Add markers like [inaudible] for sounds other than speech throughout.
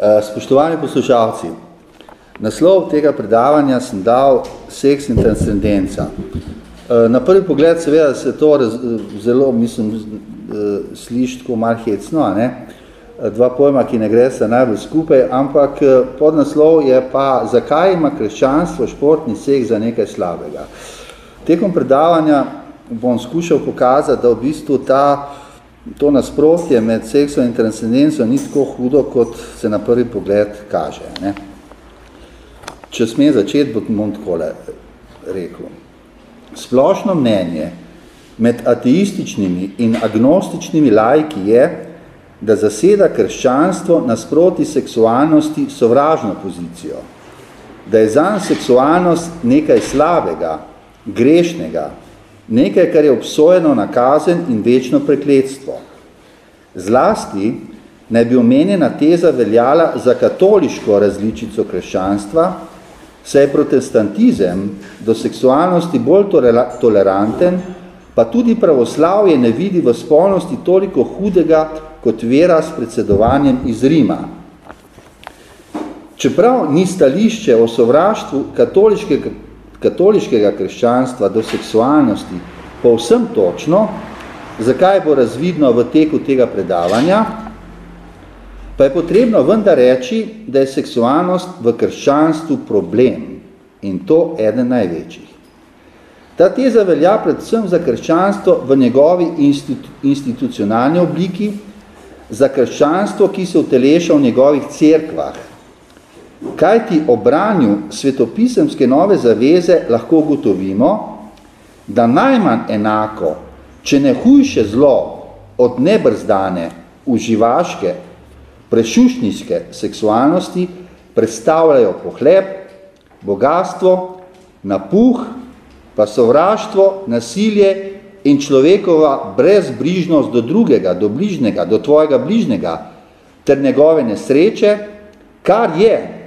Spoštovani poslušalci, naslov tega predavanja sem dal Seks in transcendenca. Na prvi pogled seveda se to zelo, mislim, sliši tako mar hecno, ne? dva pojma, ki ne gre se najbolj skupaj, ampak podnaslov je pa, zakaj ima krščanstvo športni seks za nekaj slabega. Tekom predavanja bom skušal pokazati, da v bistvu ta, to nasprotje med seksom in transcendenco ni tako hudo, kot se na prvi pogled kaže. Ne? Če sme začeti, bom takole rekel. Splošno mnenje med ateističnimi in agnostičnimi lajki je, da zaseda krščanstvo nasproti seksualnosti sovražno pozicijo, da je zanj seksualnost nekaj slabega, grešnega, nekaj, kar je obsojeno na kazen in večno prekletstvo. Zlasti naj bi omenjena teza veljala za katoliško različico krščanstva, saj je protestantizem do seksualnosti bolj toleranten, pa tudi pravoslavje ne vidi v spolnosti toliko hudega kot vera s predsedovanjem iz Rima. Čeprav ni stališče o sovraštvu katoliškega katoliškega krščanstva do seksualnosti povsem točno, zakaj bo razvidno v teku tega predavanja, pa je potrebno vendar reči, da je seksualnost v krščanstvu problem in to eden največjih. Ta teza velja predvsem za krščanstvo v njegovi institu institucionalni obliki, za krščanstvo, ki se uteleša v njegovih cerkvah, Kaj ti obranju svetopisemske nove zaveze lahko ugotovimo, da najmanj enako, če ne hujše zlo od nebrzdane, uživaške, prešušnjske seksualnosti predstavljajo pohleb, bogatstvo, napuh, pa sovraštvo, nasilje in človekova brezbrižnost do drugega, do bližnega, do tvojega bližnjega, ter njegove nesreče, kar je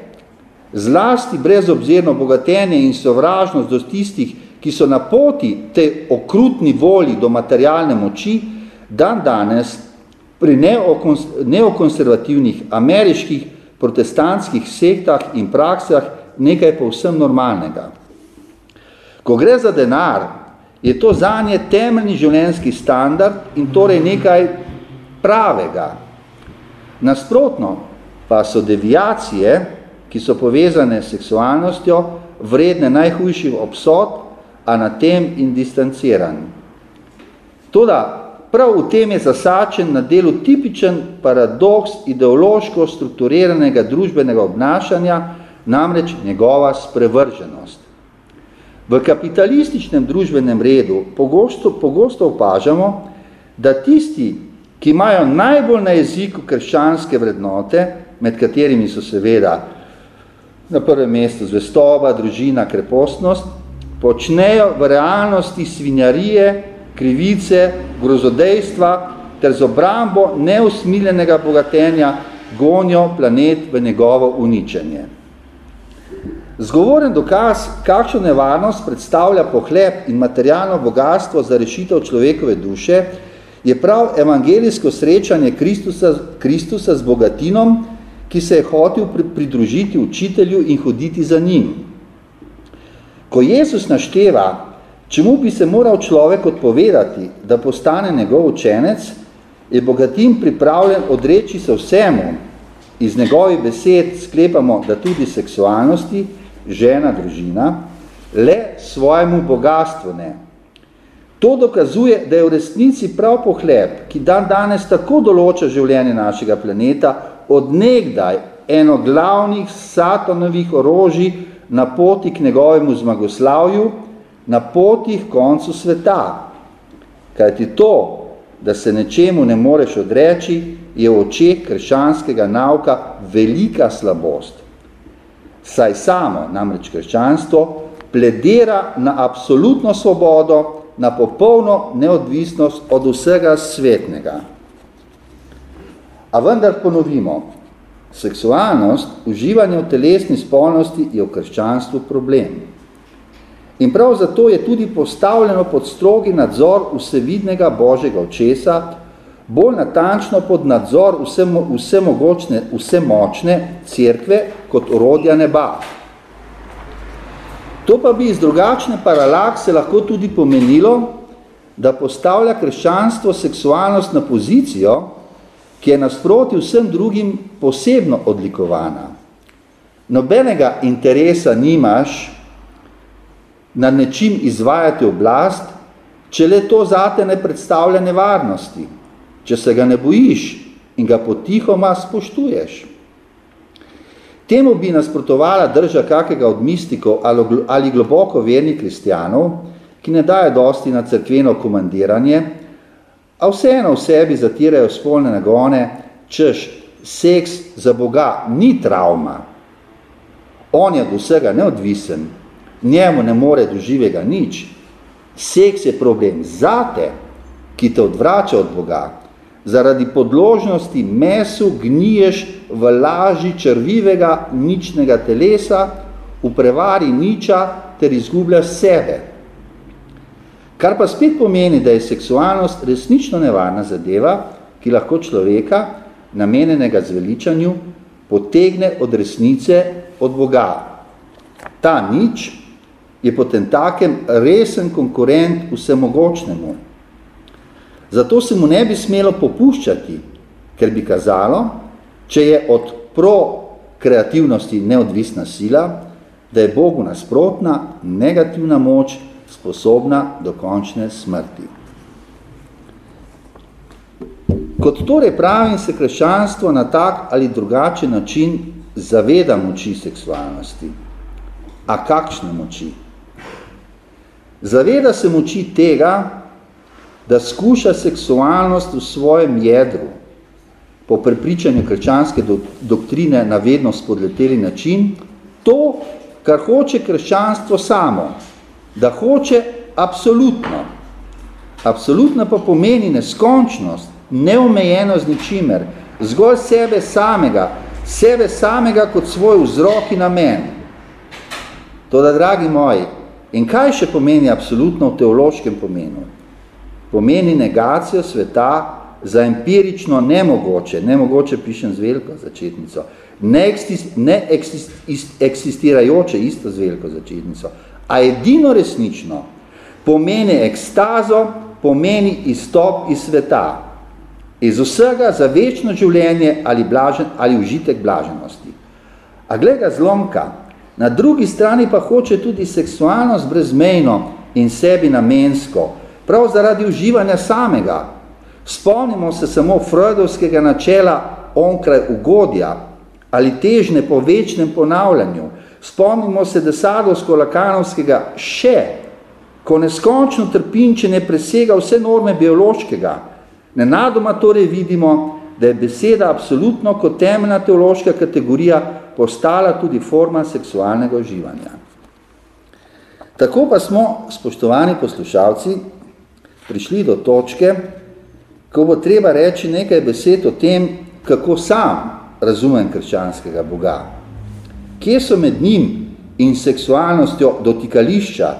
zlasti brezobzirno bogatenje in sovražnost do tistih, ki so na poti te okrutni volji do materialne moči, dan danes pri neokonservativnih ameriških protestantskih sektah in praksah nekaj povsem normalnega. Ko gre za denar, je to zanje temeljni življenjski standard in torej nekaj pravega. Nasprotno pa so deviacije, ki so povezane s seksualnostjo, vredne najhujših obsod, a na tem in distanciran. Toda prav v tem je zasačen na delu tipičen paradoks ideološko strukturiranega družbenega obnašanja, namreč njegova sprevrženost. V kapitalističnem družbenem redu pogosto, pogosto opažamo, da tisti, ki imajo najbolj na jeziku krščanske vrednote, med katerimi so seveda na prvem mestu zvestoba, družina, krepostnost, počnejo v realnosti svinjarije, krivice, grozodejstva ter z obrambo neusmiljenega bogatenja gonijo planet v njegovo uničenje. Zgovoren dokaz, kakšno nevarnost predstavlja pohleb in materialno bogatstvo za rešitev človekove duše, je prav evangelijsko srečanje Kristusa, Kristusa z bogatinom, ki se je hotel pridružiti učitelju in hoditi za njim. Ko Jezus našteva, čemu bi se moral človek odpovedati, da postane njegov učenec, je bogatim pripravljen odreči se vsemu. Iz njegovih besed sklepamo, da tudi seksualnosti, žena, družina, le svojemu bogatstvu ne. To dokazuje, da je v resnici prav pohleb, ki dan danes tako določa življenje našega planeta, odnegdaj eno glavnih satanovih orožij na poti k njegovemu zmagoslavju, na poti k koncu sveta. Kaj ti to, da se nečemu ne moreš odreči, je v očeh krščanskega nauka velika slabost. Saj samo, namreč krščanstvo, pledira na absolutno svobodo, na popolno neodvisnost od vsega svetnega. A vendar ponovimo, seksualnost, uživanje v telesni spolnosti je v krščanstvu problem. In prav zato je tudi postavljeno pod strogi nadzor vsevidnega Božjega očesa, bolj natančno pod nadzor vse, vse mogočne, vse močne cerkve kot orodja neba. To pa bi iz drugačne paralakse lahko tudi pomenilo, da postavlja krščanstvo seksualnost na pozicijo, ki je nasproti vsem drugim posebno odlikovana. Nobenega interesa nimaš nad nečim izvajati oblast, če le to zate ne predstavlja nevarnosti, če se ga ne bojiš in ga potihoma spoštuješ. Temu bi nasprotovala drža kakega od mistikov ali globoko vernih kristijanov, ki ne daje dosti na cerkveno komandiranje, a vseeno v sebi zatirajo spolne nagone, češ seks za Boga ni travma. On je od vsega neodvisen, njemu ne more do živega nič. Seks je problem zate, ki te odvrača od Boga. Zaradi podložnosti mesu gniješ v laži črvivega ničnega telesa, v prevari niča ter izgubljaš sebe. Kar pa spet pomeni, da je seksualnost resnično nevarna zadeva, ki lahko človeka, namenenega zveličanju, potegne od resnice od Boga. Ta nič je potem takem resen konkurent vsemogočnemu. Zato se mu ne bi smelo popuščati, ker bi kazalo, če je od pro-kreativnosti neodvisna sila, da je Bogu nasprotna negativna moč sposobna do končne smrti. Kot torej pravim se kreščanstvo na tak ali drugačen način zaveda moči seksualnosti. A kakšne moči? Zaveda se moči tega, da skuša seksualnost v svojem jedru, po prepričanju krščanske do, doktrine na vedno spodleteli način, to, kar hoče krščanstvo samo, da hoče absolutno. Absolutno pa pomeni neskončnost, neomejeno z ničimer, zgolj sebe samega, sebe samega kot svoj vzrok in namen. Toda, dragi moji, In kaj še pomeni absolutno v teološkem pomenu? Pomeni negacijo sveta za empirično nemogoče, nemogoče pišem z veliko začetnico, ne eksistirajoče isto z veliko začetnico, a edino resnično pomeni ekstazo, pomeni izstop iz sveta, iz vsega za večno življenje ali, blažen, ali užitek blaženosti. A gleda zlomka, Na drugi strani pa hoče tudi seksualnost brezmejno in sebi namensko, prav zaradi uživanja samega. Spomnimo se samo freudovskega načela onkraj ugodja ali težne po večnem ponavljanju. Spomnimo se desadovsko-lakanovskega še, ko neskončno trpinčenje presega vse norme biološkega. Nenadoma torej vidimo, da je beseda absolutno kot temeljna teološka kategorija postala tudi forma seksualnega uživanja. Tako pa smo, spoštovani poslušalci, prišli do točke, ko bo treba reči nekaj besed o tem, kako sam razumem krščanskega Boga. Kje so med njim in seksualnostjo dotikališča,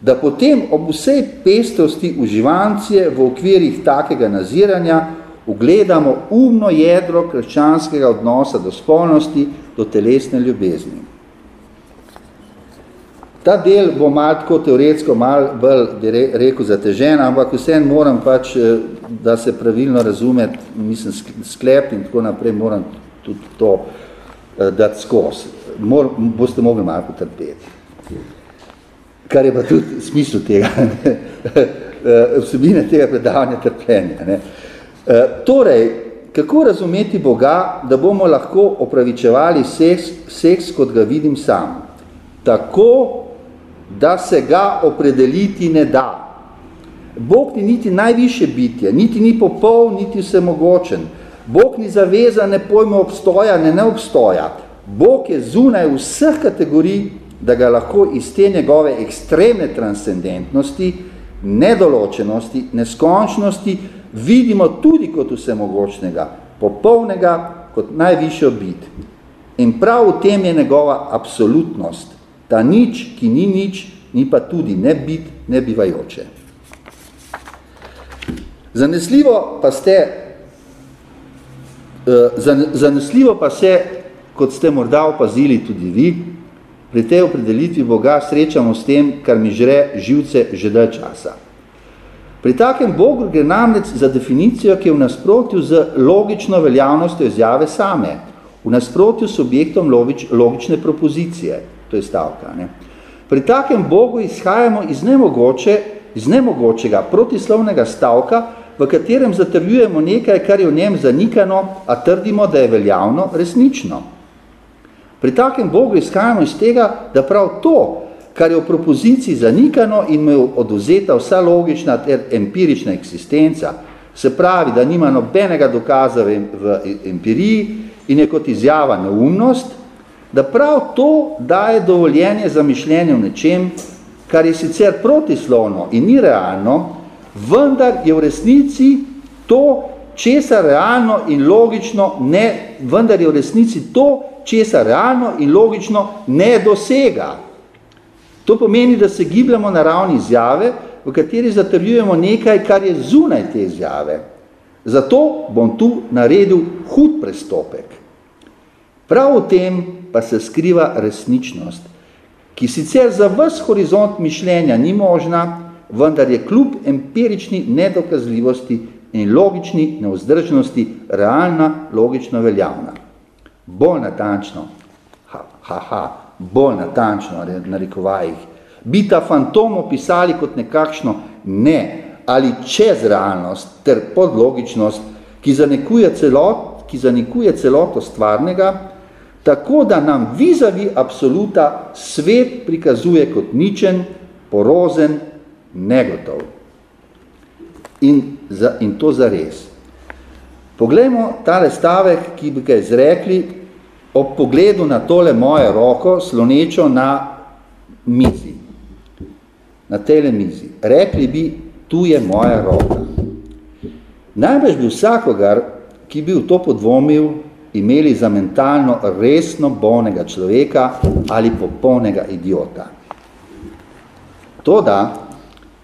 da potem ob vsej pestrosti uživancije v okvirih takega naziranja ugledamo umno jedro krščanskega odnosa do spolnosti, do telesne ljubezni. Ta del bo malo tako teoretsko, malo bolj, bi rekel, zatežen, ampak vsem moram pač, eh, da se pravilno razume, mislim, sklep in tako naprej, moram tudi to uh, dati skozi. Mor, boste mogli malo potrpeti. Kar je pa tudi smislu tega, [laughs] eh, vsebine tega predavanja trpljenja. Ne. Uh, torej, kako razumeti Boga, da bomo lahko opravičevali seks, seks, kot ga vidim sam? Tako, da se ga opredeliti ne da. Bog ni niti najviše bitje, niti ni popol, niti vsemogočen. Bog ni zavezan ne pojme obstoja, ne ne obstoja. Bog je zunaj vseh kategorij, da ga lahko iz te njegove ekstremne transcendentnosti, nedoločenosti, neskončnosti, vidimo tudi kot vsemogočnega, popolnega, kot najvišjo bit. In prav v tem je njegova absolutnost, ta nič, ki ni nič, ni pa tudi ne bit, ne bivajoče. Zanesljivo pa ste, zanesljivo pa se, kot ste morda opazili tudi vi, pri tej opredelitvi Boga srečamo s tem, kar mi žre živce že dalj časa. Pri takem Bogu gre namreč za definicijo, ki je v nasprotju z logično veljavnostjo izjave same, v nasprotju s objektom logič, logične propozicije, to je stavka. Ne? Pri takem Bogu izhajamo iz, nemogoče, iz nemogočega protislovnega stavka, v katerem zatrjujemo nekaj, kar je v njem zanikano, a trdimo, da je veljavno, resnično. Pri takem Bogu izhajamo iz tega, da prav to, kar je v propoziciji zanikano in mu je oduzeta vsa logična ter empirična eksistenca, se pravi, da nima nobenega dokaza v, v empiriji in je kot izjava neumnost, da prav to daje dovoljenje za mišljenje v nečem, kar je sicer protislovno in ni realno, vendar je v resnici to, česa realno in logično ne, vendar je v resnici to, česa realno in logično ne dosega. To pomeni, da se gibljamo na ravni izjave, v kateri zatrjujemo nekaj, kar je zunaj te izjave. Zato bom tu naredil hud prestopek. Prav v tem pa se skriva resničnost, ki sicer za vs horizont mišljenja ni možna, vendar je kljub empirični nedokazljivosti in logični neuzdržnosti realna, logično veljavna bolj natančno, ha, ha, ha, bolj natančno na rekovajih, bi ta fantom opisali kot nekakšno ne ali čez realnost ter podlogičnost, ki zanikuje, celot, ki zanikuje celoto stvarnega, tako da nam vizavi absoluta svet prikazuje kot ničen, porozen, negotov. In, za, in to zares. Poglejmo tale stavek, ki bi ga izrekli ob pogledu na tole moje roko, slonečo na mizi, na tele mizi, rekli bi, tu je moja roka. Najbrž bi vsakogar, ki bi v to podvomil, imeli za mentalno resno bolnega človeka ali popolnega idiota. Toda,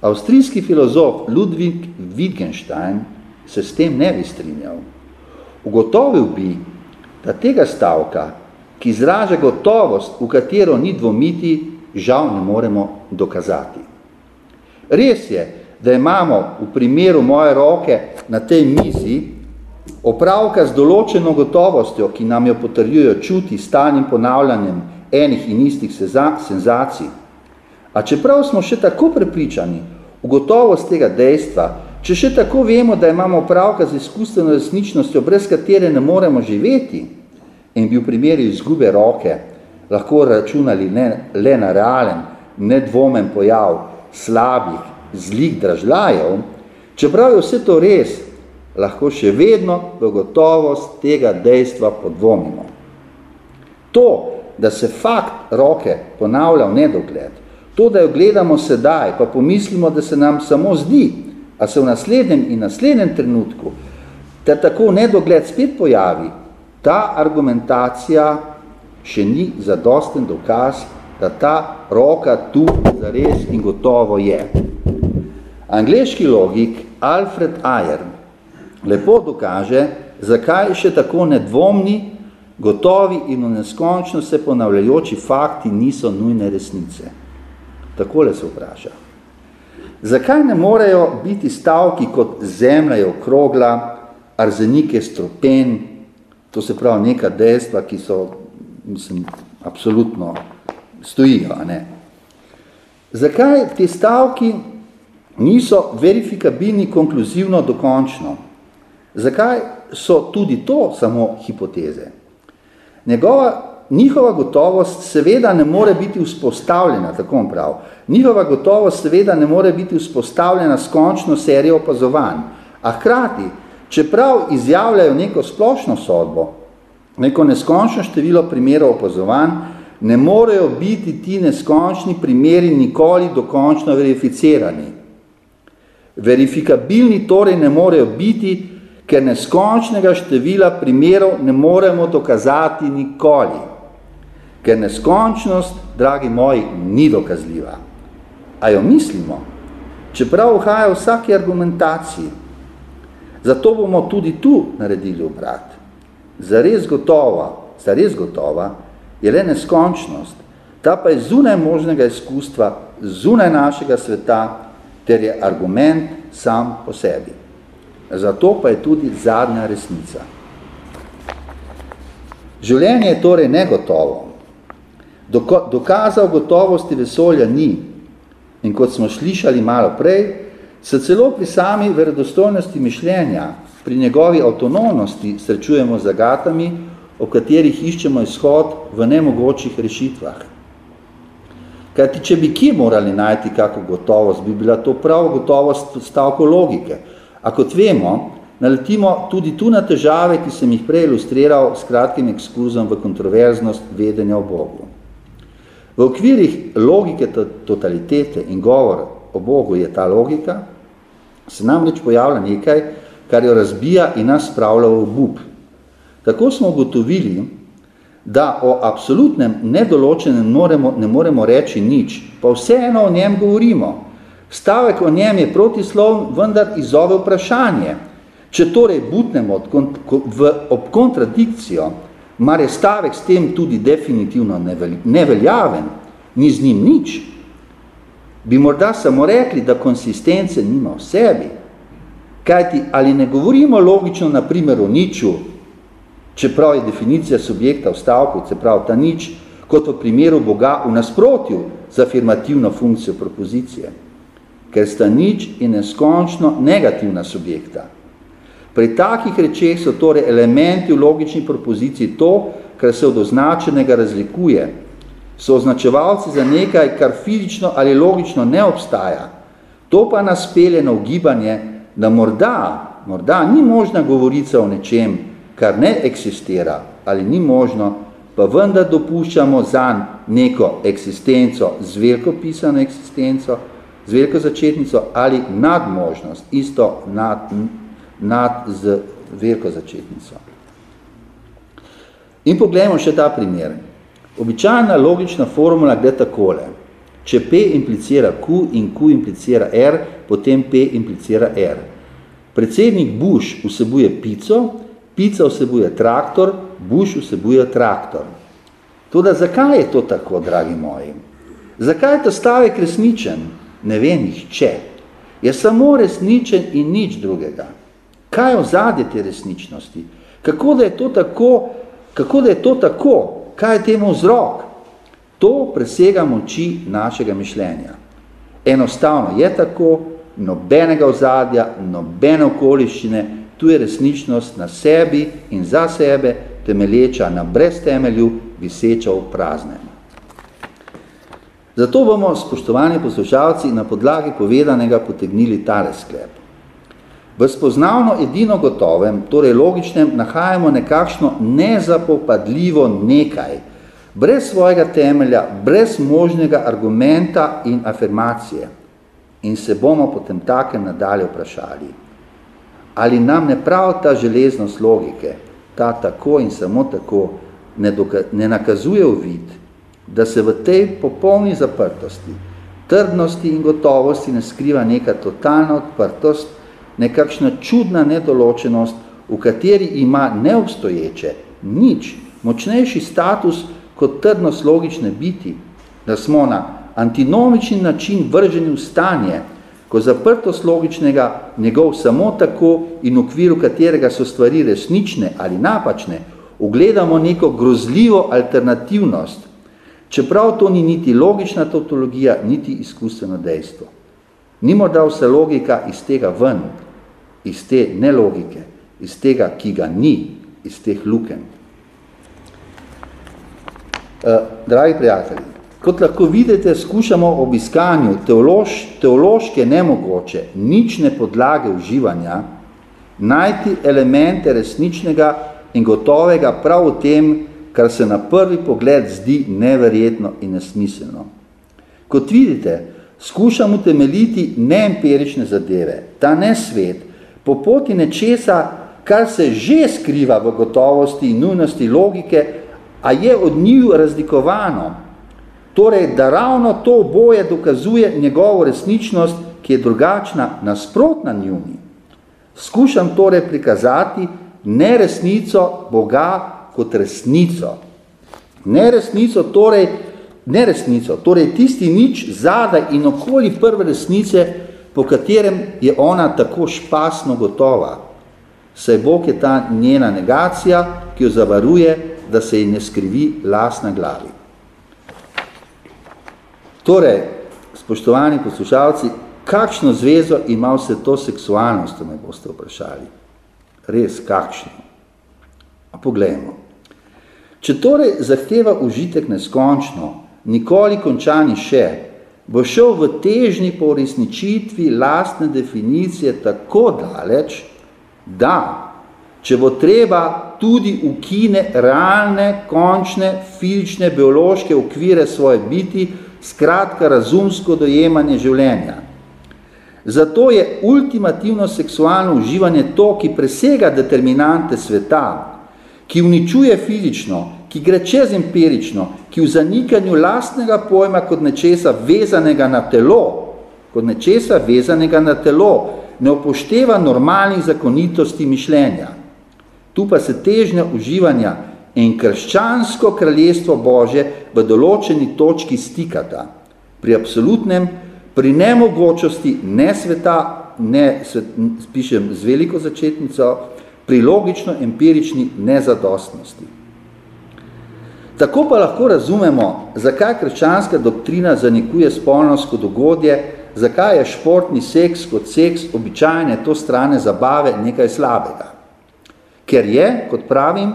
avstrijski filozof Ludwig Wittgenstein se s tem ne bi strinjal. Ugotovil bi, da tega stavka, ki izraža gotovost, v katero ni dvomiti, žal ne moremo dokazati. Res je, da imamo v primeru moje roke na tej mizi opravka z določeno gotovostjo, ki nam jo potrjujo čuti stalnim ponavljanjem enih in istih senzacij. A čeprav smo še tako prepričani v gotovost tega dejstva, če še tako vemo, da imamo opravka z izkustveno resničnostjo, brez katere ne moremo živeti, in bi v primeru izgube roke lahko računali ne, le na realen, nedvomen pojav slabih, zlih dražlajev, čeprav je vse to res, lahko še vedno v gotovost tega dejstva podvomimo. To, da se fakt roke ponavlja v nedogled, to, da jo gledamo sedaj, pa pomislimo, da se nam samo zdi, a se v naslednjem in naslednjem trenutku, ter tako nedogled spet pojavi, ta argumentacija še ni zadosten dokaz, da ta roka tu zares in gotovo je. Angleški logik Alfred Ayer lepo dokaže, zakaj še tako nedvomni, gotovi in v neskončno se ponavljajoči fakti niso nujne resnice. Takole se vpraša. Zakaj ne morejo biti stavki kot zemlja je okrogla, arzenike stropen, To se pravi neka dejstva, ki so, mislim, absolutno stojijo. A ne? Zakaj te stavki niso verifikabilni konkluzivno dokončno? Zakaj so tudi to samo hipoteze? Njegova, njihova gotovost seveda ne more biti vzpostavljena, tako prav. Njihova gotovost seveda ne more biti vzpostavljena s končno serijo opazovanj, a hkrati čeprav izjavljajo neko splošno sodbo, neko neskončno število primerov opazovanj, ne morejo biti ti neskončni primeri nikoli dokončno verificirani. Verifikabilni torej ne morejo biti, ker neskončnega števila primerov ne moremo dokazati nikoli. Ker neskončnost, dragi moji, ni dokazljiva. A jo mislimo, čeprav vhaja vsaki argumentaciji, Zato bomo tudi tu naredili obrat. Zares gotova, zares gotova je le neskončnost, ta pa je zunaj možnega izkustva, zunaj našega sveta, ter je argument sam po sebi. Zato pa je tudi zadnja resnica. Življenje je torej negotovo. Dokazal gotovosti vesolja ni. In kot smo slišali malo prej, se celo pri sami verodostojnosti mišljenja, pri njegovi avtonomnosti srečujemo zagatami, o katerih iščemo izhod v nemogočih rešitvah. Kajti, če bi kje morali najti kako gotovost, bi bila to prav gotovost stavko logike. A kot vemo, naletimo tudi tu na težave, ki sem jih prej ilustriral s kratkim ekskurzom v kontroverznost vedenja o Bogu. V okvirih logike totalitete in govor o Bogu je ta logika, se namreč pojavlja nekaj, kar jo razbija in nas spravlja v obup. Tako smo ugotovili, da o absolutnem nedoločenem moremo, ne moremo reči nič, pa vseeno o njem govorimo. Stavek o njem je protislov, vendar izove vprašanje. Če torej butnemo v, ob kontradikcijo, mar je stavek s tem tudi definitivno neveljaven, ni z njim nič, bi morda samo rekli, da konsistence nima v sebi. Kajti, ali ne govorimo logično, na primer, o niču, čeprav je definicija subjekta v stavku, se pravi ta nič, kot v primeru Boga v nasprotju z afirmativno funkcijo propozicije, ker sta nič in neskončno negativna subjekta. Pri takih rečeh so torej elementi v logični propoziciji to, kar se od označenega razlikuje. So označevalci za nekaj, kar fizično ali logično ne obstaja. To pa nas pelje na ugibanje, da morda, morda ni možna govorica o nečem, kar ne eksistira ali ni možno, pa vendar dopuščamo za neko eksistenco, z veliko pisano eksistenco, z veliko začetnico ali nadmožnost, isto nad, nad z veliko začetnico. In poglejmo še ta primer. Običajna logična formula gre takole. Če P implicira Q in Q implicira R, potem P implicira R. Predsednik Bush vsebuje pico, pica vsebuje traktor, Bush vsebuje traktor. Toda zakaj je to tako, dragi moji? Zakaj je to stavek resničen? Ne ve nihče. Je samo resničen in nič drugega. Kaj je ozadje te resničnosti? Kako da je to tako? Kako da je to tako? Kaj je temu vzrok? To presega moči našega mišljenja. Enostavno je tako, nobenega ozadja, nobene okoliščine, tu je resničnost na sebi in za sebe, temelječa na brez temelju, viseča v praznem. Zato bomo, spoštovani poslušalci, na podlagi povedanega potegnili tale sklep. V spoznavno edino gotovem, torej logičnem, nahajamo nekakšno nezapopadljivo nekaj, brez svojega temelja, brez možnega argumenta in afirmacije. In se bomo potem takem nadalje vprašali, ali nam ne prav ta železnost logike, ta tako in samo tako, ne, doka, ne nakazuje v vid, da se v tej popolni zaprtosti, trdnosti in gotovosti ne skriva neka totalna odprtost, nekakšna čudna nedoločenost, v kateri ima neobstoječe, nič, močnejši status kot trdnost logične biti, da smo na antinomični način vrženi v stanje, ko zaprtost logičnega njegov samo tako in v okviru katerega so stvari resnične ali napačne, ugledamo neko grozljivo alternativnost, čeprav to ni niti logična tautologija, niti izkustveno dejstvo. Ni morda vse logika iz tega ven, iz te nelogike, iz tega, ki ga ni, iz teh luken. Uh, dragi prijatelji, kot lahko vidite, skušamo ob iskanju teološ, teološke nemogoče, nične podlage uživanja, najti elemente resničnega in gotovega prav v tem, kar se na prvi pogled zdi neverjetno in nesmiselno. Kot vidite, skušamo temeljiti neempirične zadeve, ta nesvet, po poti nečesa, kar se že skriva v gotovosti in nujnosti logike, a je od njiju razlikovano. Torej, da ravno to oboje dokazuje njegovo resničnost, ki je drugačna, nasprotna njuni. Skušam torej prikazati neresnico Boga kot resnico. Neresnico torej, neresnico, torej tisti nič zadaj in okoli prve resnice, po katerem je ona tako špasno gotova. Saj Bog je ta njena negacija, ki jo zavaruje, da se ji ne skrivi las na glavi. Torej, spoštovani poslušalci, kakšno zvezo ima vse to seksualnost, me boste vprašali. Res, kakšno? A poglejmo. Če torej zahteva užitek neskončno, nikoli končani še, bo šel v težni po resničitvi lastne definicije tako daleč, da, če bo treba, tudi ukine realne, končne, fizične, biološke okvire svoje biti, skratka razumsko dojemanje življenja. Zato je ultimativno seksualno uživanje to, ki presega determinante sveta, ki uničuje fizično, ki gre čez empirično, ki v zanikanju lastnega pojma kot nečesa vezanega na telo, kot nečesa vezanega na telo, ne upošteva normalnih zakonitosti mišljenja. Tu pa se težnja uživanja in krščansko kraljestvo Bože v določeni točki stikata. Pri absolutnem, pri nemogočosti ne sveta, ne, svet, pišem z veliko začetnico, pri logično-empirični nezadostnosti. Tako pa lahko razumemo, zakaj krščanska doktrina zanikuje spolnost kot dogodje, zakaj je športni seks kot seks običajne to strane zabave nekaj slabega. Ker je, kot pravim,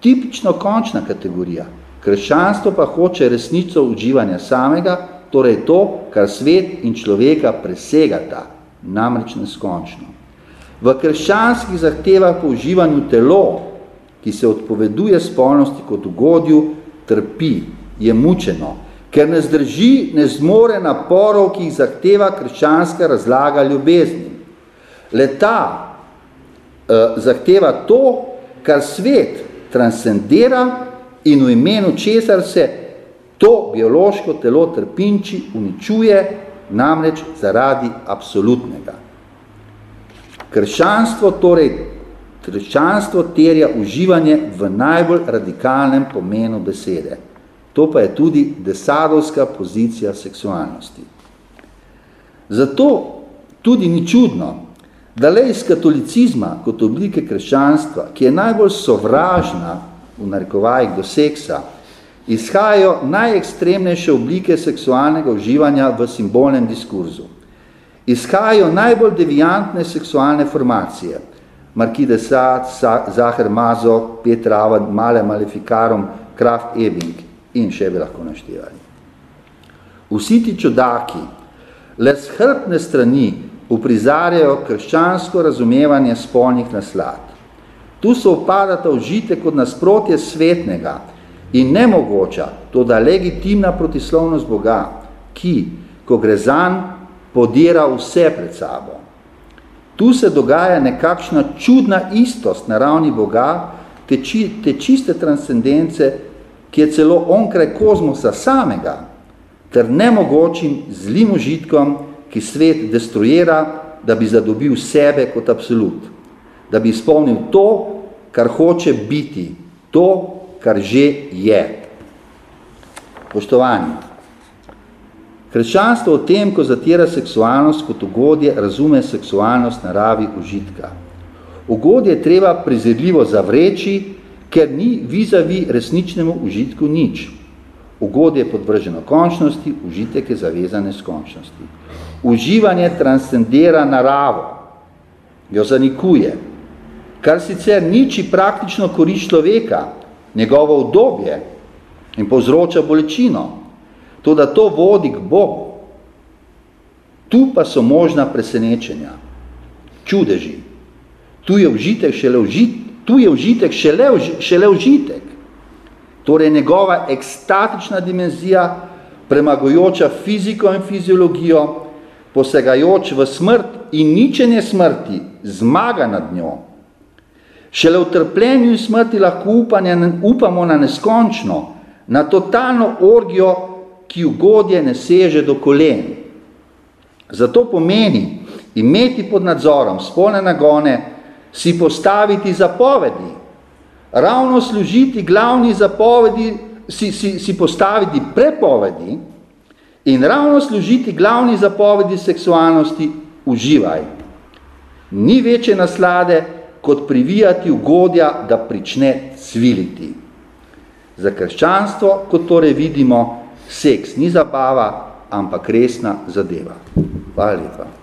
tipično končna kategorija. Krščanstvo pa hoče resnico uživanja samega, torej to, kar svet in človeka presegata, namreč neskončno. V krščanskih zahtevah po uživanju telo, ki se odpoveduje spolnosti kot ugodju, trpi, je mučeno, ker ne zdrži, ne zmore naporov, ki jih zahteva krščanska razlaga ljubezni. Leta eh, zahteva to, kar svet transcendira in v imenu česar se to biološko telo trpinči uničuje, namreč zaradi absolutnega. Krščanstvo torej krščanstvo terja uživanje v najbolj radikalnem pomenu besede. To pa je tudi desadovska pozicija seksualnosti. Zato tudi ni čudno, da le iz katolicizma kot oblike krščanstva, ki je najbolj sovražna v narekovajih do seksa, izhajajo najekstremnejše oblike seksualnega uživanja v simbolnem diskurzu. Izhajajo najbolj deviantne seksualne formacije, Marquis de Sade, Zahar Mazo, Petra Avad, Male Malefikarom, Kraft Ebing in še bi lahko naštevali. Vsi ti čudaki, le z hrbne strani uprizarjajo krščansko razumevanje spolnih naslad. Tu se upadata užite kot nasprotje svetnega in nemogoča, to da legitimna protislovnost Boga, ki, ko gre zan, podira vse pred sabo. Tu se dogaja nekakšna čudna istost na ravni Boga, te, či, te čiste transcendence, ki je celo onkraj kozmosa samega, ter nemogočim zlim užitkom, ki svet destruira, da bi zadobil sebe kot absolut, da bi izpolnil to, kar hoče biti, to, kar že je. Poštovani, krščanstvo o tem, ko zatira seksualnost kot ugodje, razume seksualnost naravi užitka. Ugodje treba prezirljivo zavreči, ker ni vizavi resničnemu užitku nič. Ugodje je podvrženo končnosti, užitek je zavezane s končnosti. Uživanje transcendira naravo, jo zanikuje, kar sicer niči praktično korist človeka, njegovo obdobje in povzroča bolečino, to da to vodi k Bogu. Tu pa so možna presenečenja, čudeži. Tu je užitek šele, užit, tu je užitek šele, šele užitek. Torej njegova ekstatična dimenzija, premagujoča fiziko in fiziologijo, posegajoč v smrt in ničenje smrti, zmaga nad njo. Šele v trpljenju in smrti lahko upanje, upamo na neskončno, na totalno orgijo, ki ugodje ne seže do kolen. Zato pomeni imeti pod nadzorom spolne nagone, si postaviti zapovedi, ravno služiti glavni zapovedi, si, si, si postaviti prepovedi in ravno služiti glavni zapovedi seksualnosti, uživaj. Ni večje naslade, kot privijati ugodja, da prične cviliti. Za krščanstvo, kot torej vidimo, seks ni zabava, ampak resna zadeva. Hvala lepa.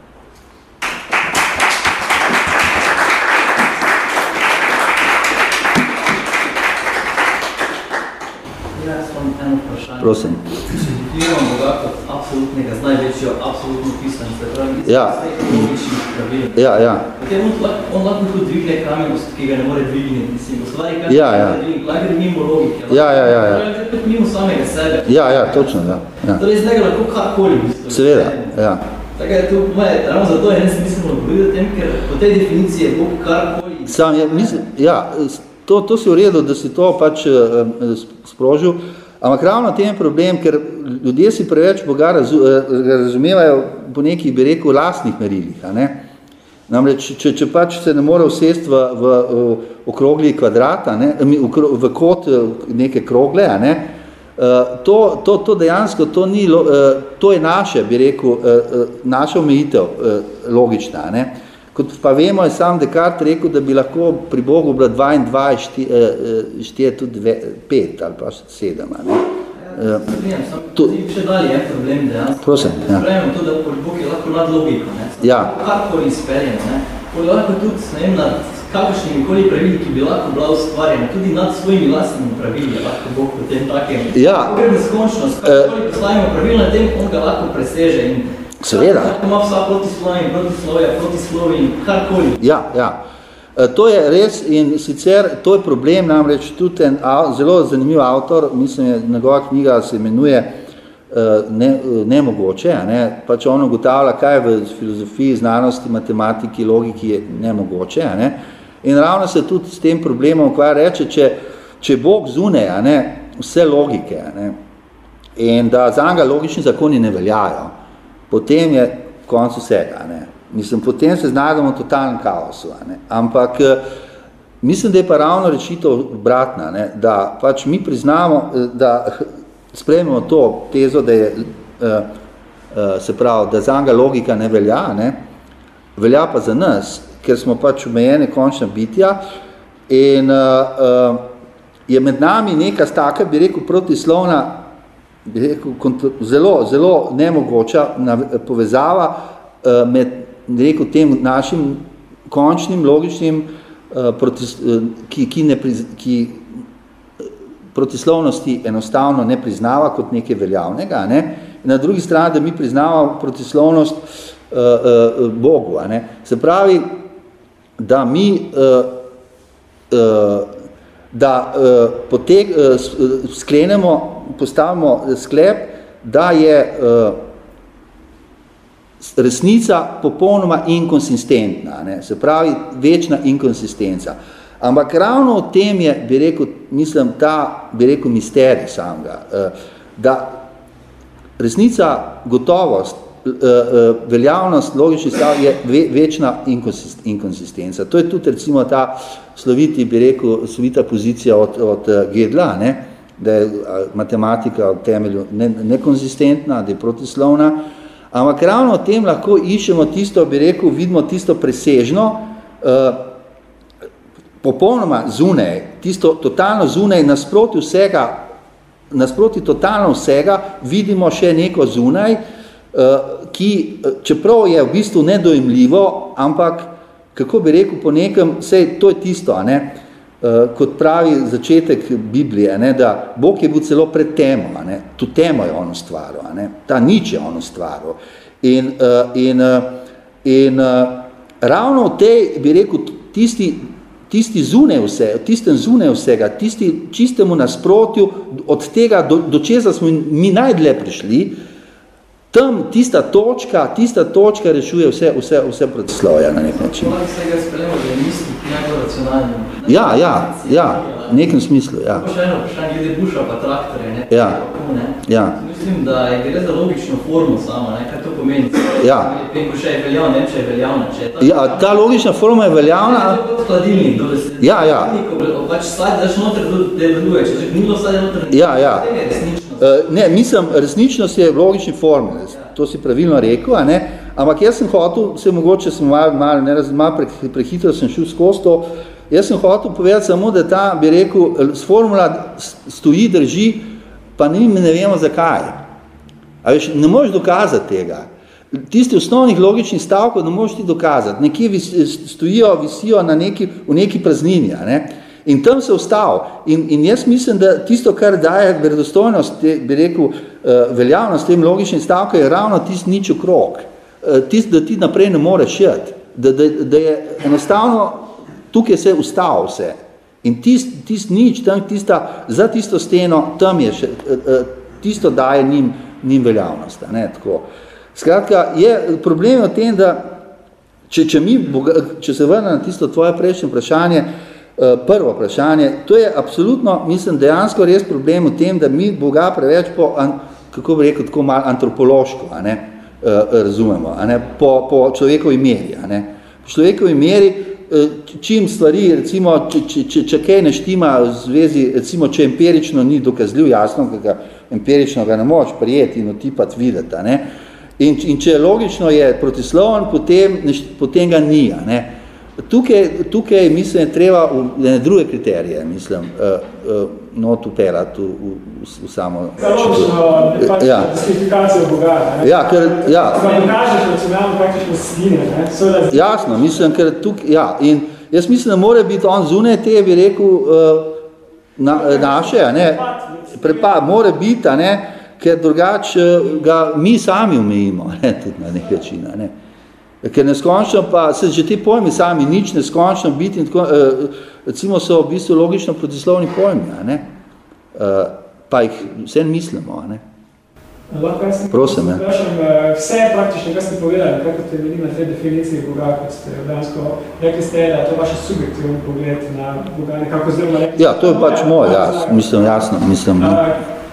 Prosim. Definiramo Boga kot absolutnega, z največjo absolutno pisanje, se pravi, ja. Ja, ja. Potem on, on lahko tudi dvigne kamenost, ki ga ne more dvigniti, mislim, stvari, kaj ja, ja. lahko mimo logike. Ja, ja, ja. ja. Lahko mimo samega sebe. Ja, ja, točno, ja. ja. Torej, iz njega lahko karkoli. Seveda, ja. Tako je to, moje, ravno zato je nesmiselno govoriti o tem, ker po tej definiciji je Bog karkoli. Sam, je, mislim, ja, to, to si v redu, da si to pač uh, sprožil, Ampak ravno tem je problem, ker ljudje si preveč Boga razu, eh, razumevajo po nekih, bi rekel, lastnih merilih. A ne? Namreč, če, če pač se ne more vsest v, v, v okrogli kvadrata, ne? v, v kot eh, neke krogle, a ne? To, to, to dejansko, to, ni, to je naše, bi rekel, naša omejitev logična. Ne? Kot pa vemo, je sam Descartes rekel, da bi lahko pri Bogu bila dva in dva štije eh, eh, tudi dve, pet ali pa sedem. Ne? Ja, to, še dalje je problem dejansko. Prosim, ja. Pravimo to, da Bog je lahko nad logiko. Ne? Ja. Karkoli izperjeno. Ne? Je lahko tudi ne vem, nad kakšnimi koli pravili, ki bi lahko bila ustvarjena, tudi nad svojimi lastnimi pravili, je lahko Bog v tem takem. Ja. Gre neskončnost, kakoli uh, postavimo pravil na tem, on ga lahko preseže in Seveda. Ima vsa protislovja protislovja, protislovja in karkoli. Ja, ja. E, to je res in sicer to je problem, namreč tudi en zelo zanimiv avtor, mislim, je njegova knjiga se imenuje e, ne, Nemogoče, ne? pač on ugotavlja, kaj je v filozofiji, znanosti, matematiki, logiki je nemogoče. Ne? In ravno se tudi s tem problemom, kaj reče, če, če Bog zune ne? vse logike ne? in da za njega logični zakoni ne veljajo, potem je konc vsega. Ne. Mislim, potem se znajdemo v totalnem kaosu. Ne. Ampak eh, mislim, da je pa ravno rečitev obratna, ne, da pač mi priznamo, eh, da sprejmemo to tezo, da je, uh, se pravi, da za logika ne velja, ne, velja pa za nas, ker smo pač omejene končna bitja in uh, uh, je med nami neka staka, bi rekel, protislovna bi rekel, zelo, zelo nemogoča povezava eh, med rekel, tem našim končnim, logičnim, eh, eh, ki, ki, ne, ki protislovnosti enostavno ne priznava kot nekaj veljavnega, ne? na drugi strani, da mi priznava protislovnost uh, uh, Bogu. A ne? Se pravi, da mi uh, uh, da uh, poteg, uh, sklenemo, postavimo sklep, da je uh, resnica popolnoma inkonsistentna, ne? se pravi večna inkonsistenca. Ampak ravno v tem je, bi rekel, mislim, ta, bi rekel, misterij samega, uh, da resnica, gotovost, veljavnost, logični stav je ve, večna inkonsistenca. To je tudi recimo ta sloviti, bi rekel, slovita pozicija od, od eh, Gedla, ne? da je matematika v temelju ne, nekonzistentna, da je protislovna, ampak ravno v tem lahko iščemo tisto, bi rekel, vidimo tisto presežno, uh, popolnoma zunaj, tisto totalno zunaj, nasproti vsega, nasproti totalno vsega, vidimo še neko zunaj, uh, ki, čeprav je v bistvu nedojemljivo, ampak kako bi rekel po nekem, vse to je tisto, a ne, uh, kot pravi začetek Biblije, ne, da Bog je bil celo pred temo, a ne, tu temo je on ustvaril, a ne, ta nič je on ustvaril. In, uh, in, in ravno v tej, bi rekel, tisti, tisti zune vse, tistem zune vsega, tisti čistemu nasprotju od tega, do, do česa smo mi najdlje prišli, tam tista točka, tista točka rešuje vse, vse, vse protisloja na nek način. Vsega sprejemo, da je misli. Ja, ja, ja. v nekem smislu, ja. Pa še eno vprašanje, glede buša pa traktorje, ne? Ja. Kako, ne? Ja. Mislim, da je gre za logično formo samo, ne? Kaj to pomeni? Ja. Vem, ko še je veljavna, ne, če je veljavna, če je ta... Ja, ta logična forma je veljavna. To je hladilnik, dobesedno. Ja, ja. Hladilnik, Pač sladi daš noter, da deluje, če že gnilo sladi noter. Ja, ja. Uh, ne, mislim, resničnost je v logični formi, to si pravilno rekel, a ne? Ampak jaz sem hotel, se mogoče sem malo, malo, ne razum, malo pre, prehitro sem šel skozi to, jaz sem hotel povedati samo, da ta, bi rekel, formula stoji, drži, pa ne, ne vemo zakaj. A veš, ne moreš dokazati tega. Tisti osnovnih logičnih stavkov ne možeš ti dokazati. Nekje vis, stojijo, visijo na neki, v neki praznini. A ne? In tam se vstal. In, in jaz mislim, da tisto, kar daje verodostojnost, bi rekel, uh, veljavnost tem logičnim stavkom, je ravno tisti nič okrog. Uh, tisti, da ti naprej ne moreš šeti. Da, da, da je enostavno tukaj se vstal vse. In tist, tist nič, tam tista, za tisto steno, tam je še, uh, uh, tisto daje njim, njim veljavnost. Ne, tako. Skratka, je problem v tem, da če, če, mi, če se vrne na tisto tvoje prejšnje vprašanje, prvo vprašanje, to je absolutno, mislim, dejansko res problem v tem, da mi Boga preveč po, kako bi rekel, tako malo antropološko, a ne, razumemo, a ne, po, po človekovi meri, a ne. Po človekovi meri, čim stvari, recimo, če, če, če, če kaj ne štima v zvezi, recimo, če empirično ni dokazljiv, jasno, ga empirično ga ne moč prijeti in otipati videti, a ne, In, in če logično je protisloven, potem, potem ga ni. Ne? Tukaj, tukaj mislim, je treba v ne druge kriterije, mislim, uh, uh, not upelati v, v, v, v samo... Logično, pač ja. diskvalifikacijo Boga. Ne? Ja, ker... Ja. Zdaj, kažeš nacionalno praktično sline, ne? Seveda... Jasno, mislim, ker tukaj... Ja, in jaz mislim, da mora biti on zunaj te, bi rekel, uh, na, naše, ne? Prepad, mora biti, a ne? ker drugače ga mi sami omejimo, ne, tudi na nek način. Ne. Ker neskončno pa, se že te pojmi sami, nič neskončno biti, in tako, eh, recimo so v bistvu logično protislovni pojmi, a ne. Eh, pa jih vse mislimo. A ne. Lahko jaz Prosim, ja. vprašam, vse praktično, kaj ste povedali, kako te vidim na tej definiciji Boga, kot ste dansko rekli ste, da to je vaš subjektivni pogled na Boga, nekako zelo rekli. Ja, to je pač moj, ja, mislim, jasno, mislim. A,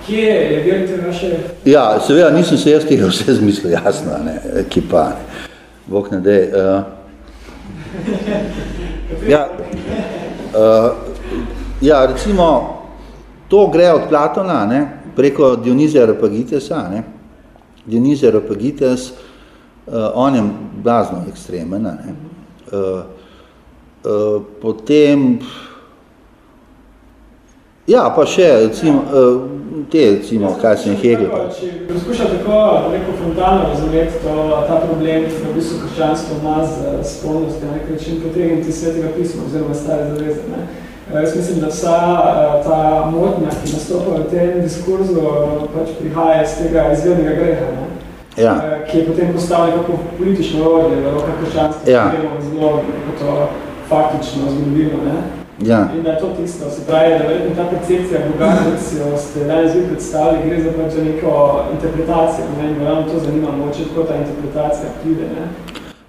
Kje je, verite naše... Ja, seveda nisem se jaz tega vse zmislil, jasno, ne, ekipa, ne. Bog ne dej. Uh, ja, uh, ja, recimo, to gre od Platona, ne, preko Dionizija Arapagitesa, ne. Dionizija Arapagites, uh, on je blazno ekstremen, ne. Uh, uh, potem, ja, pa še, recimo, uh, te, recimo, kaj sem Hegel. Pa. Če poskuša tako neko frontalno razumeti to, ta problem, ki v bistvu krščanstvo ima z spolnostjo, na nek način potegniti svetega pisma oziroma stare zaveze. Ne? Jaz mislim, da vsa ta motnja, ki nastopa v tem diskurzu, pač prihaja iz tega izvednega greha, ne? Ja. ki je potem postal nekako politično orodje, v rokah krščanstva, Ja. zelo to faktično zgodovino. Ne? Ja. In da je to tisto, se pravi, da verjetno ta percepcija Boga, kot si jo ste danes vi predstavili, gre za pač za neko interpretacijo. Ne? In ravno to zanima, moče tako ta interpretacija pride. Ne?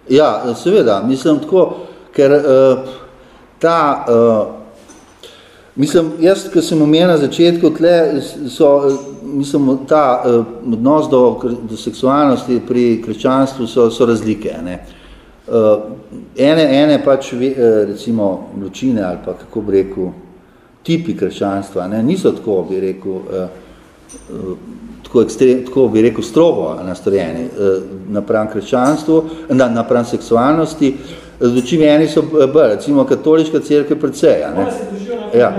Ja, seveda, mislim tako, ker uh, ta, uh, mislim, jaz, ko sem omenil na začetku, tle so, uh, mislim, ta uh, odnos do, do seksualnosti pri krščanstvu so, so razlike, ne. Uh, ene, ene pač, ve, uh, recimo, ločine ali pa, kako bi rekel, tipi krščanstva, ne, niso tako, bi rekel, uh, tako, ekstrem, tako bi rekel, strogo nastrojeni napram krščanstvu, na, napram seksualnosti, z očimi eni so bolj, recimo katoliška cerkev precej, ne. Oni se držijo na Ja.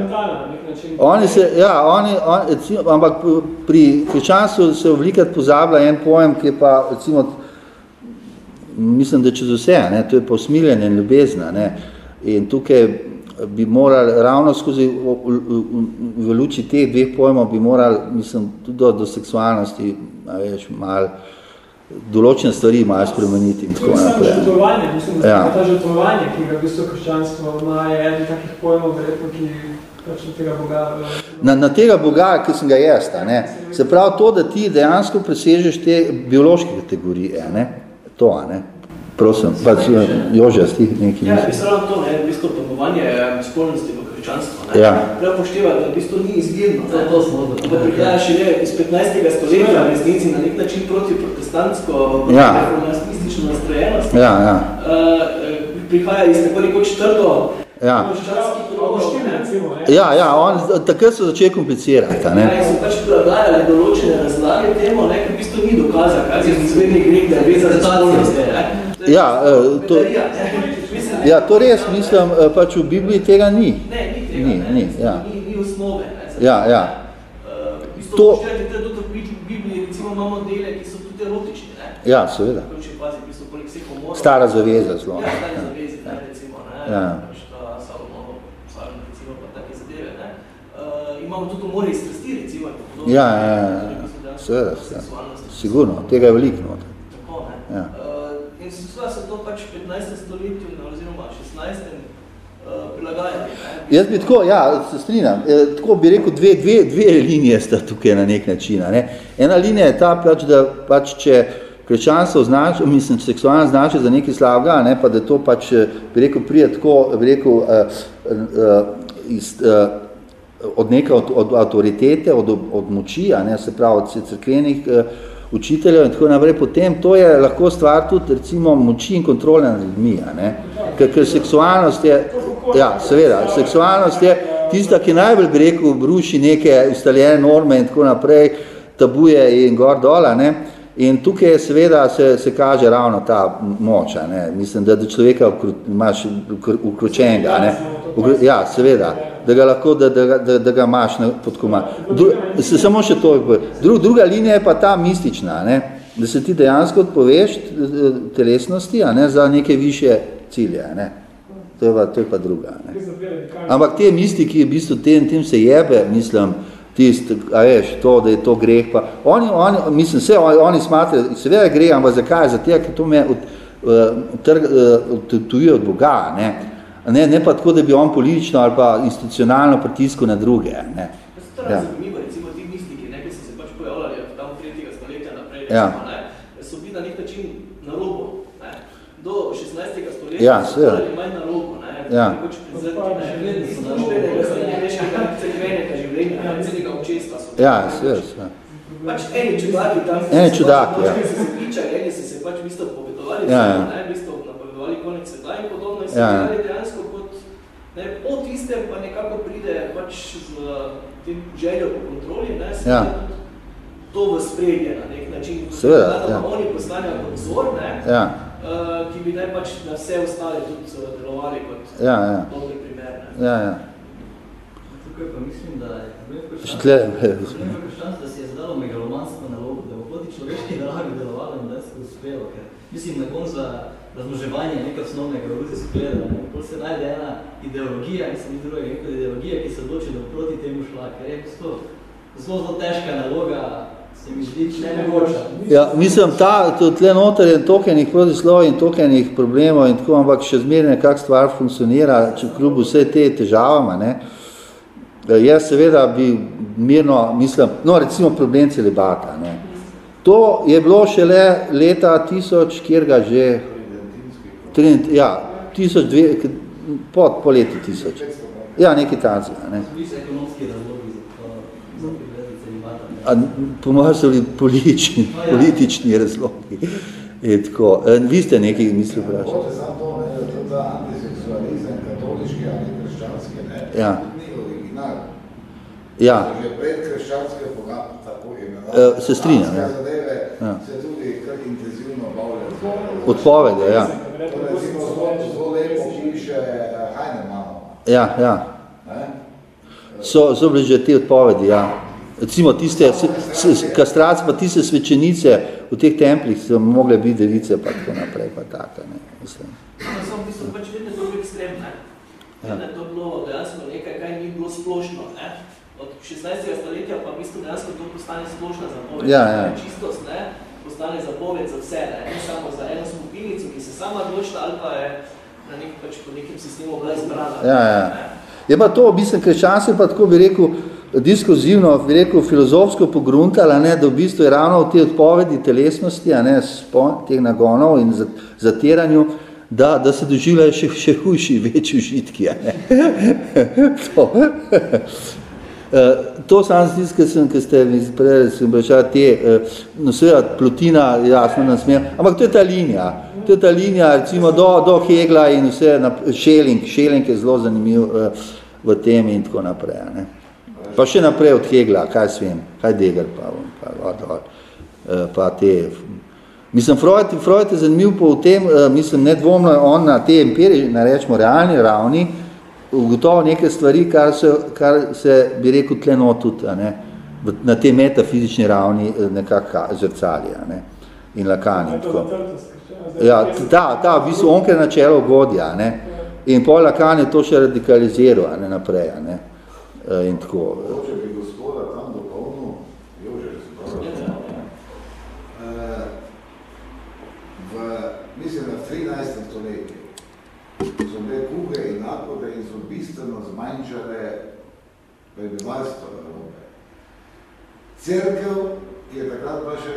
Oni se, ja, oni, on, recimo, ampak pri krščanstvu se velikrat pozablja en pojem, ki je pa, recimo, mislim, da čez vse, ne, to je pa usmiljenje in ljubezna, ne, in tukaj bi morali ravno skozi, v, luči teh dveh pojmov bi morali, mislim, tudi do, do seksualnosti, a veš, malo, določene stvari malo spremeniti in To tako je samo naprej. žrtvovanje, mislim, da Ja. ta žrtvovanje, ki ga v bistvu krščanstvo ima, je eden takih pojmov, verjetno, ki pač tega Boga... Na, na tega Boga, ki sem ga jaz, ne, se pravi to, da ti dejansko presežeš te biološke kategorije, ne, to, a ne, prosim, pač Jože, ti nekaj Ja, misliš. mislim to, ne, v bistvu pojmovanje spolnosti v krščanstvo. Ja. Treba poštevati, da v bistvu ni izvirno. To, to smo odbili. Da prihaja še iz 15. stoletja v resnici na nek način proti protestantsko, Ja. reformistično nastrojenost. Ja, ja. Uh, prihaja iz tako rekoč trdo Ja. Ja, ja, on, takrat so začeli komplicirati, a ne. Ja, so pač prilagajali določene razlage temu, ne, ker v bistvu ni dokaza, kaj je izvedni grek, da je vezan za spolnost. Ja, to-. Mislim, Ja, to res, mislim, eh, pač v Bibliji tega ni. Ne, ni tega, Ni, ne. ni, ja. ni, ni osnove. Ne, za Ja, ja. Uh, v bistvu To- v Bibli- Bibliji, recimo imamo dele, ki so tudi erotični. Ne. Ja, seveda. Stara zaveza zelo. Ja, stare zaveze, ne, recimo, ne. Ja. Pač ta Salomonov psalm, recimo, pa take zadeve, ne. Uh, imamo tudi umore iz strasti, recimo, podobno. Ja, ja, ja. Torej, Seveda, ja. Sigurno, tega je veliko noter. Tako, ne. Ja. Uh, in seveda so to pač v 15. stoletju no, oziroma 16. Uh, prilagajali. Ne. Jaz bi tako, ja, se strinjam, eh, tako bi rekel, dve, dve, dve linije sta tukaj na nek način. a Ne? Ena linija je ta, pač, da pač, če krščanstvo označi, mislim, seksualno znači za nekaj slabega, ne, pa da to pač, eh, bi rekel, prije tako, bi rekel, uh, uh, iz, uh, od neke od, od avtoritete, od, od moči, a ne, se pravi, od crkvenih uh, učiteljev in tako naprej, potem to je lahko stvar tudi recimo moči in kontrole nad ljudmi, a ne. Ker, ker seksualnost je, ja, seveda, seksualnost je tista, ki najbolj bi rekel, bruši neke ustaljene norme in tako naprej, tabuje in gor dol, a ne. In tukaj je seveda se, se kaže ravno ta moč, ne. Mislim, da, da človeka vkru, imaš vkru- vključenega, a ne. Ja, seveda, da ga lahko, da, da, da, da ga imaš na, pod komand. Dru, se, samo še to. Dru, druga linija je pa ta mistična, ne. Da se ti dejansko odpoveš eh, telesnosti, a ne, za neke više cilje, a ne. To je pa, to je pa druga, ne. Gre Ampak te mistiki, v bistvu tem, tem se jebe, mislim, tist, a veš, to, da je to greh, pa oni, oni mislim, vse oni, oni smatrajo, seveda je greh, ampak zakaj? Zato, ker to me od, uh, trg, uh, tuje od Boga, ne? Ne, ne pa tako, da bi on politično ali pa institucionalno pritiskal na druge, ne? To Ja. zanimivo, recimo ti mistiki, ne, ki so se pač pojavljali od tam 3. stoletja naprej, Ja. recimo, ne, so bili na nek način na robu. Ne. Do 16. stoletja Ja, so bili manj na robu. Ne. Ja. Nekoč prezrti, ne, cerkvenega življenja, ne, celega občestva so. Ja, seveda, seveda. Pač eni čudaki tam, Eni se čudaki, pač, ja. ki so se pričali, eni so se pač v bistvu povedovali, Ja, ja, ja. ne, v bistvu napovedovali konec sveta in podobno in so Ja, ja, ja. ja. dejansko kot ne, po tistem pa nekako pride pač z tem željo po kontroli, ne, se Ja. to v spredje na nek način. Seveda, Da ja. Oni postanejo kot vzor, ne, Ja, uh, ki bi naj pač na vse ostale tudi eh, delovali kot ja, ja, dobri primer. Ne. ja, ja. Tukaj pa mislim, da je problem Še tle, krščanstvu, da si je zadalo megalomansko nalogo, da bo proti človeški naravi delovalo in da se uspelo, ker mislim, na koncu razmoževanje nekaj osnovnega v Ruzi skleda, ne, pol se najde ena ideologija, mislim, ni druga, neka ideologija, ki se odloči, da proti temu šla, ker je to zelo, zelo težka naloga, se mi zdi, ne mogoča. Ja, mislim, ta, tle noter je toliko enih protislov in toliko enih problemov in tako, ampak še zmeraj nekak stvar funkcionira, če kljub vse te težavama, ne. Jaz seveda bi mirno, mislim, no recimo problem celibata, ne. To je bilo šele leta 1000, kjer ga že, tri- ja, 1002, k- po, po leti 1000. Ja, neki tacika, ne. A, po mojem so bili politični, ja. politični razlogi. Je tako. E, Vi ste nekaj mislili vprašati? Hoče samo to, ne, da tudi ta antiseksualizem, katoliški ali krščanski, ne, Ja. ni original. Ja, Že pred krščanske poga- tako imenovane E, se strinjam, ja. zadeve Ja. se tudi kar intenzivno bavljajo. odpovede, ja. To recimo zelo, zelo lepo piše eh, Heinemannova. Ja, ja. Ne? So, so bili že te odpovedi, ja. Recimo tiste, kastrac pa tiste svečenice v teh templih so mogle biti device pa tako naprej, pa tako, ne, mislim. No, samo v bistvu pač to bil ekstrem, ne. Ja. Je to bilo dejansko nekaj, kaj ni bilo splošno, ne. Od 16. stoletja pa v bistvu dejansko to postane splošna zapoved. Ja, ja. Ne, Čistost, ne, postane zapoved za vse, ne. Ne samo za eno skupinico, ki se sama odločila, ali pa je na nek, pač po nekem sistemu bila izbrana. Ja, ja. Ne. Je pa to, mislim, krščanstvo je pa tako bi rekel, diskurzivno, bi rekel, filozofsko pogruntala, ne, da v bistvu je ravno v te odpovedi telesnosti, a ne, spon, teh nagonov in za- zatiranju, da, da se doživljajo še, še hujši, večji užitki. Ne? [laughs] to. Uh, to sam zdi, ki sem, ki ste mi prej vprašali te, uh, no seveda plotina, jasno nas smer, ampak to je ta linija, to je ta linija, recimo do, do Hegla in vse, na, Schelling, Schelling je zelo zanimiv uh, v tem in tako naprej. Ne? Pa še naprej od Hegla, kaj svem, kaj Deger, pa, pa, pa, pa, pa te Mislim, Freud, Freud je zanimiv po tem, mislim, nedvomno on na te empiri, na rečemo, realni ravni, ugotovo neke stvari, kar se, kar se bi rekel tleno tudi, ne, na te metafizični ravni eh, nekako zrcali, ne, in lakani. Tako. Ja, ta, ta, v bistvu, on, je načelo godja, ne, in pol lakan je to še radikaliziral, ne, naprej, ne, eh, in tako. Če prebivalstvo Evrope. Cerkev je takrat pa še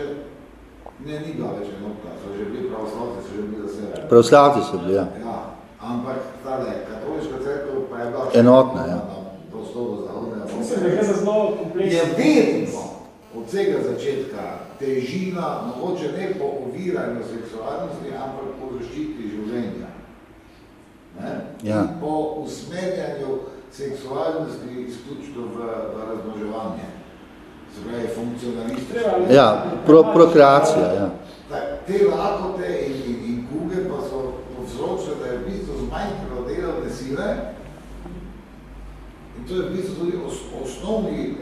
ne ni bila več enotna, so že bili pravoslavci, so že bili za sebe. Pravoslavci so bili, ja. ja. Ampak tale, katoliška cerkev pa je bila enotna, ja. na prostoru zahodne Evrope. Mislim, da je za zelo kompleksno. Je vedno od vsega začetka težina, mogoče ne po oviranju seksualnosti, ampak po zaščiti življenja. Ne? Ja. Po usmerjanju seksualnosti izključno v, v razmoževanje. Se pravi, funkcionalistično. Ja, pro, prokreacija, ja. Te lakote in, in, in kuge pa so povzročile, da je v bistvu zmanjkalo delovne sile in to je v bistvu tudi os, osnovni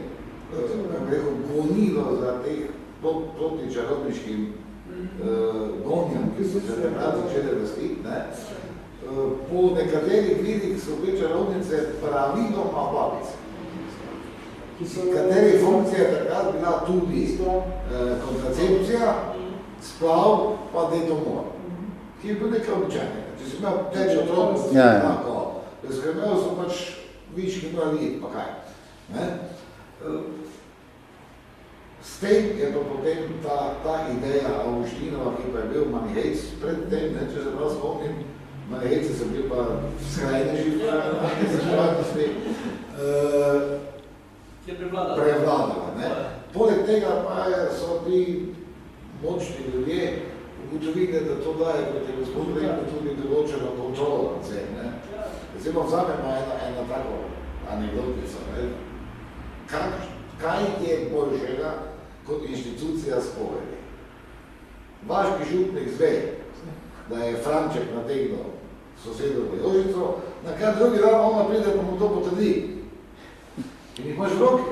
rekel, gonilo za teh proti čarobniškim uh, gonjam, ki so se takrat začeli rastiti. Po nekaterih vidih so te čarobnice praviloma babice. Kateri funkcija je takrat bila tudi uh, kontracepcija, splav pa detomor, ki je bil nekaj običajnega. Če si imel teč otrok, ja, ja. tako, skrbel so pač viški morali pa kaj. Ne? S tem je pa potem ta, ta ideja Augustinova, ki pa je bil manihejc pred tem, ne, če se prav spomnim, manihejci so bili pa skrajneži v zaštovatnosti, uh, prevladala. Ne. Poleg tega pa so ti močni ljudje ugotovili, da to daje, kot je gospod rekel, tudi določeno kontrolo na cen. Recimo, vzamemo ena, ena tako anekdotica. Ne. Kaj, kaj je boljšega kot inštitucija spovedi? Vaški župnik zve, da je Franček nategnil sosedovo Jožico, na kaj drugi dan ona pride, pa mu to potrdi. In jih imaš v roki.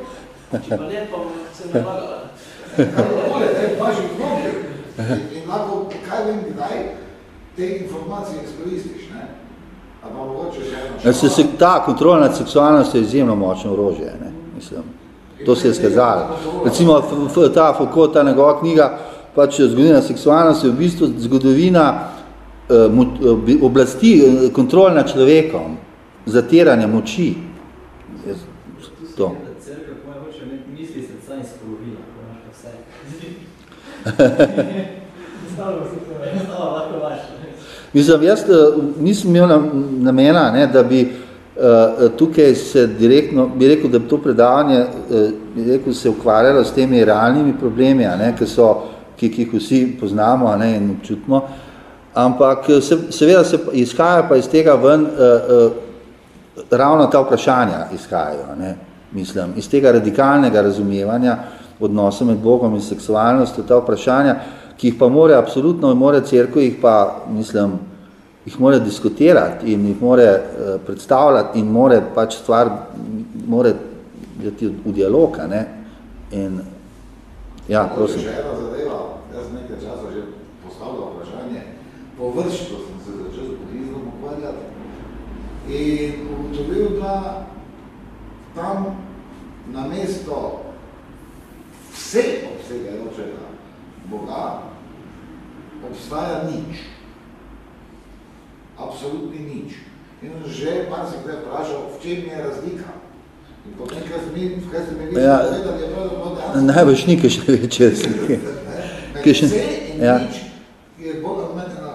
Če pa ne, pa se ne lagala. Kakole, ne, imaš v roki. In lahko, kaj vem, kdaj te informacije izkoristiš, ne? A pa mogoče še eno šalo. Se, se, ta kontrola nad seksualnostjo je izjemno močno orožje, ne? mislim. To se je skazalo. Recimo ta Foucault, ta njegova knjiga, pač zgodovina seksualnosti je v bistvu zgodovina oblasti, eh, kontrol nad človekom, zatiranja moči. To. [laughs] Mislim, jaz eh, nisem imel namena, ne, da bi Uh, tukaj se direktno, bi rekel, da bi to predavanje uh, bi rekel, se ukvarjalo s temi realnimi problemi, a ne, ki, so, ki, ki jih vsi poznamo a ne, in občutimo, ampak se, seveda se izhaja pa iz tega ven uh, uh, ravno ta vprašanja izhajajo, ne, mislim, iz tega radikalnega razumevanja odnosa med Bogom in seksualnostjo, ta vprašanja, ki jih pa more absolutno, more cerkev jih pa, mislim, jih mora diskutirati in jih mora uh, predstavljati in mora pač stvar mora biti v dialog, ne? In ja, prosim. Še ena zadeva, jaz nekaj časa po vrško sem se začel z budizmom ukvarjati in ugotovil, da tam na mesto vse obsegajočega Boga obstaja nič absolutni nič. In že mar se kdaj vprašal, v čem je razlika. In potem, kaj se mi, kaj se mi vi ja, povedali, je pravzaprav dejansko. Najbolj nekaj še večje razlike. Vse in ja. nič je bolj od mene enako.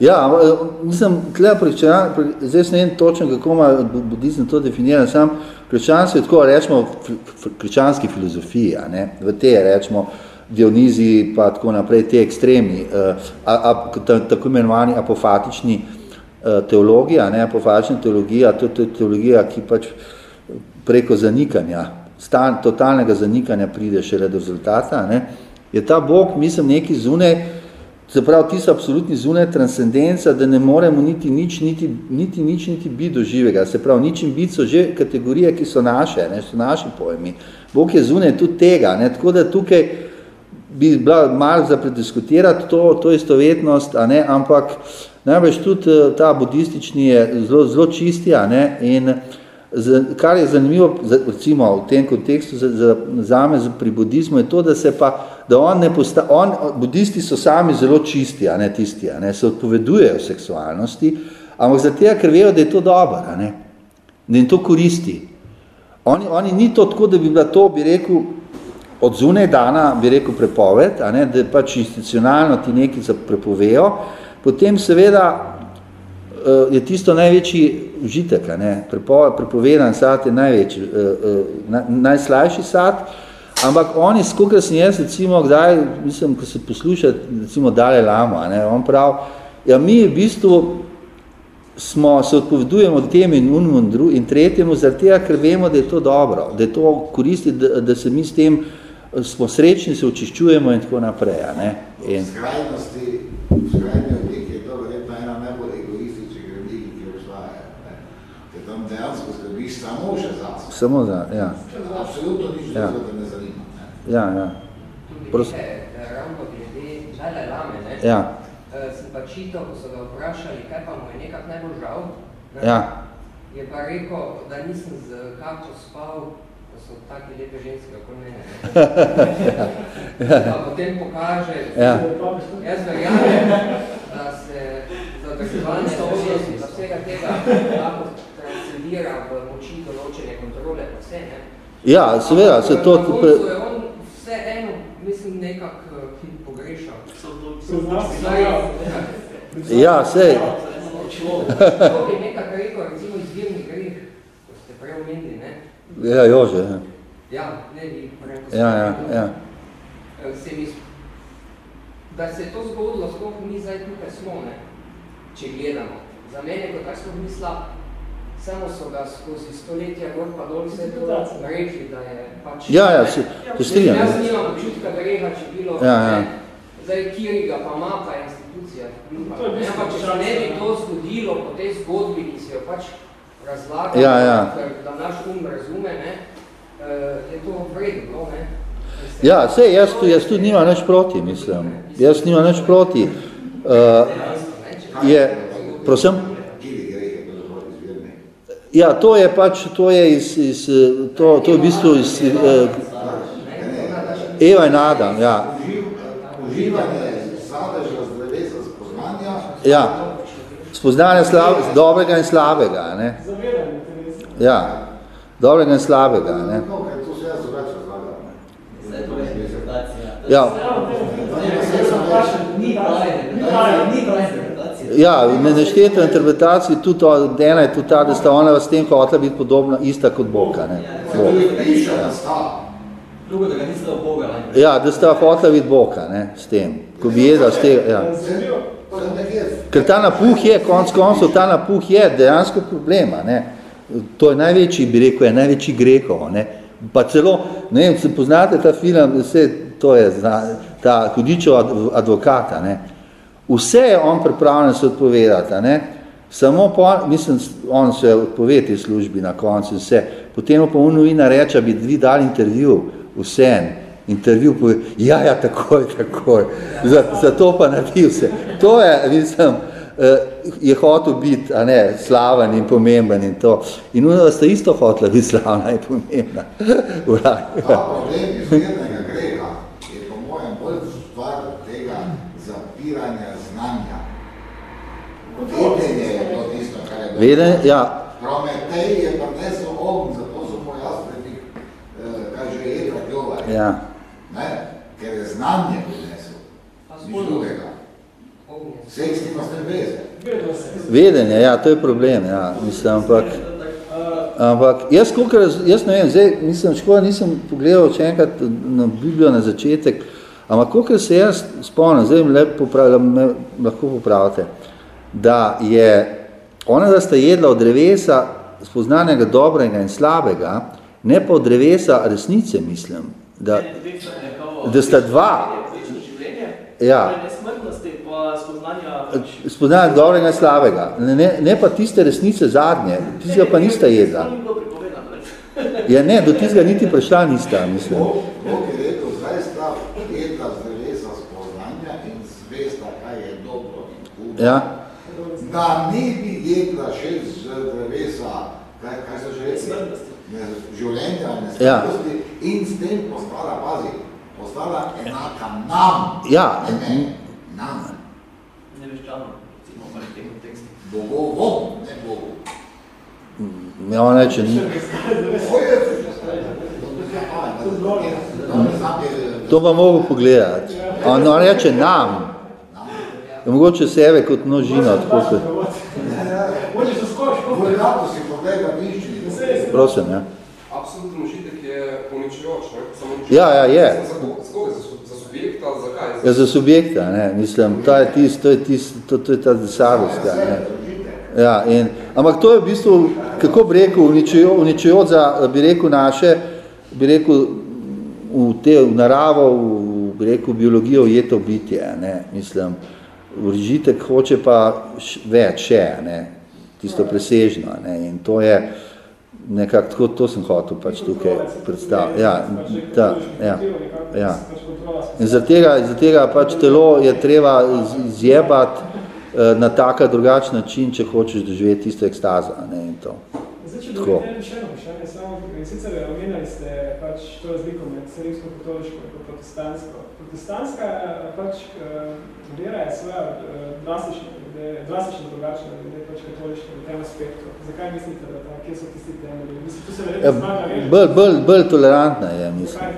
Ja, mislim, tle pričan, zdaj ne vem točno, kako ima budizem to definiran, sam krščanstvo je tako, rečemo, v krščanski filozofiji, a ne, v te, rečemo, Dioniziji, pa tako naprej, te ekstremi, a, a, tako imenovani apofatični teologija, ne, apofatična teologija, to, to je teologija, ki pač preko zanikanja, stan, totalnega zanikanja pride šele do rezultata, ne, je ta Bog, mislim, neki zunaj, se pravi, ti so absolutni zunaj transcendenca, da ne moremo niti nič, niti, niti nič, niti biti do živega. Se pravi, nič in biti so že kategorije, ki so naše, ne, so naši pojmi. Bog je zunaj tudi tega, ne, tako da tukaj bi bila malo za prediskutirati to, to istovetnost, a ne, ampak najbolj tudi eh, ta budistični je zelo, zelo čisti, a ne, in kar je zanimivo, recimo v tem kontekstu za, za, za me pri budizmu, je to, da se pa da on ne posta, on, budisti so sami zelo čisti, a ne tisti, a ne, se odpovedujejo seksualnosti, ampak zato, ker vejo, da je to dobro, a ne, da jim to koristi. Oni, oni ni to tako, da bi bila to, bi rekel, od zunaj dana, bi rekel, prepoved, a ne, da pač institucionalno ti nekaj prepovejo, potem seveda je tisto največji užitek, prepovedan sad je največji, uh, uh, na, najslajši sad, Ampak oni, skoliko sem jaz, recimo, kdaj, mislim, ko se posluša, recimo, Dale Lama, ne, on prav, ja, mi v bistvu smo, se odpovedujemo tem in unmu in, dru, in tretjemu, zaradi tega, ker vemo, da je to dobro, da je to koristi, da, da se mi s tem smo srečni, se očiščujemo in tako naprej. Ne. In... Skrajnosti, v skrajni obliki je to verjetno ena najbolj egoističnih religij, ki obstajajo. Ker tam dejansko skrbiš samo še za Samo za, ja. Absolutno nič ja. da ne Ja, ja. Tudi ravno glede Dalaj Lame, ne? Ja. Uh, sem pa čital, ko so ga vprašali, kaj pa mu je nekak najbolj žal, ne? Ja. je pa rekel, da nisem z kačo spal, da so take lepe ženske okoli mene. [laughs] ja. Pa potem pokaže, ja. jaz verjamem, da se za vsega tega lahko transcendira v moči določene kontrole pa vse, ne? Ja, seveda, se to... Na koncu je on vse eno, mislim, nekak ki pogrešal. Ja, sej. To bi nekak rekel, recimo izvirni greh, ko ste prej omenili, ne? Ja, Jože, ja. Ja, ne vi, prej, ko ja, ja, ja. Se mi, da se je to zgodilo, sploh mi zdaj tukaj smo, ne? Če gledamo. Za mene, kot tak smo mi slab, samo so ga skozi stoletja gor pa dol vse to rekli, da je pač... Ja, ja, se, se strinjam. Jaz nimam občutka greha, če bilo... Ja, ja. Zdaj, kiri ga pa ima ta institucija. Ja, pa če se ne bi to zgodilo po tej zgodbi, ki se jo pač razlaga, ja, ja. da naš um razume, ne, je to vredno, ne? Ja, sej, jaz, jaz tudi nimam nič proti, mislim. Jaz nimam nič proti. Uh, je, prosim? Ja, to je pač, to je iz, iz to, to je v bistvu iz uh, Eva in Adam, ja. Ja, spoznanje slav, dobrega in slabega, ne. Ja, dobrega in slabega, ne. Ja. Ni pravi, ni pravi. Ja, ne nešteto interpretaciji, tudi ena je tudi ta, da sta ona s tem hotela biti podobna, ista kot Boga. Ne? Bog. Nista Boga. Ja, da sta hotela biti Boga, ne, s tem. Ko bi jedla s tega, ja. Ker ta napuh je, konc koncev, ta napuh je dejansko problema, ne. To je največji, bi rekel, je največji grehov, ne. Pa celo, ne vem, poznate ta film, vse to je ta hudičev advokata, ne. Vse je on pripravljen se odpovedati, ne? samo po, mislim, on se odpove te službi na koncu vse, potem pa on novina reče, bi vi dali intervju, vse, intervju pove, ja, ja, takoj, takoj, za, za to pa naredi vse. To je, mislim, eh, je hotel biti, a ne, slaven in pomemben in to. In ono sta isto hotela biti [laughs] slavna in pomembna. Ta problem izvirnega greha je po mojem bolj stvar tega zapiranja Vedenje je to je. Vedenje, ja. Prometej je prinesel ogen, zato so moj jaspredi, eh, kaj že je trakljovaj. Ja. Ne? Ker je znanje prinesel, nič drugega. Seks nima s tem veze. Vedenje, ja, to je problem, ja, mislim, ampak, ampak jaz, kolikor, jaz ne vem, zdaj, mislim, škoda nisem pogledal če enkrat na Biblijo na začetek, ampak kolikor se jaz spomnim, zdaj me lepo popravljam, me lahko popravite, da je, ona da sta jedla od drevesa spoznanega dobrega in slabega, ne pa od drevesa resnice, mislim, da, da sta dva, ja, spoznanja dobrega in slabega, ne, ne pa tiste resnice zadnje, tistega pa nista jedla. Ja ne, do tistega niti prišla nista, mislim. Bog je rekel, zdaj sta jedla z drevesa spoznanja in zvesta, kaj je dobro in hudo. Ja. Da ni bi jedla še z drevesa, kaj, kaj se že? Ne, življenja in nespremnosti ja. in s tem postala, pazi, postala enaka nam. Ja. Ne, ne, nam. Neveščanom, recimo, v tem kontekstu. Bogovom, ne Bogu. Ja, on reče, ni. To pa mogo pogledati. On, on reče nam. Je mogoče sebe kot množina, tako kot... Prosim, ja. Absolutno užitek je uničujoč, ne? Samo Ja, ja, je. Za, koga? za, za, za subjekta, zakaj? Ja, za subjekta, ne, mislim, ta je tist, to je tist, to, to je ta desarovska, ne. Ja, in, ampak to je v bistvu, kako bi rekel, uničujo, uničujoč za, bi rekel, naše, bi rekel, v, te, v naravo, v, bi rekel, biologijo ujeto bitje, ne, mislim, užitek hoče pa več še, ne, tisto presežno, ne, in to je, nekako tako, to sem hotel pač tukaj predstaviti. Ja, ta, ja, ja. In zaradi tega, zaradi tega pač telo je treba zjebati eh, na tak drugačen način, če hočeš doživeti tisto ekstazo, ne, in to. Zdaj, če dovolite še eno vprašanje, samo, sicer omenjali ste pač to razliko med rimsko-katoliško in protestantsko. Protestantska pač vera je svoja drastično, drastično drugačna, glede pač katoliška v tem aspektu. Zakaj mislite, da ta, kje so tisti temelji? Mislim, tu se verjetno zmaga več. Bolj, bolj, bolj tolerantna je, mislim.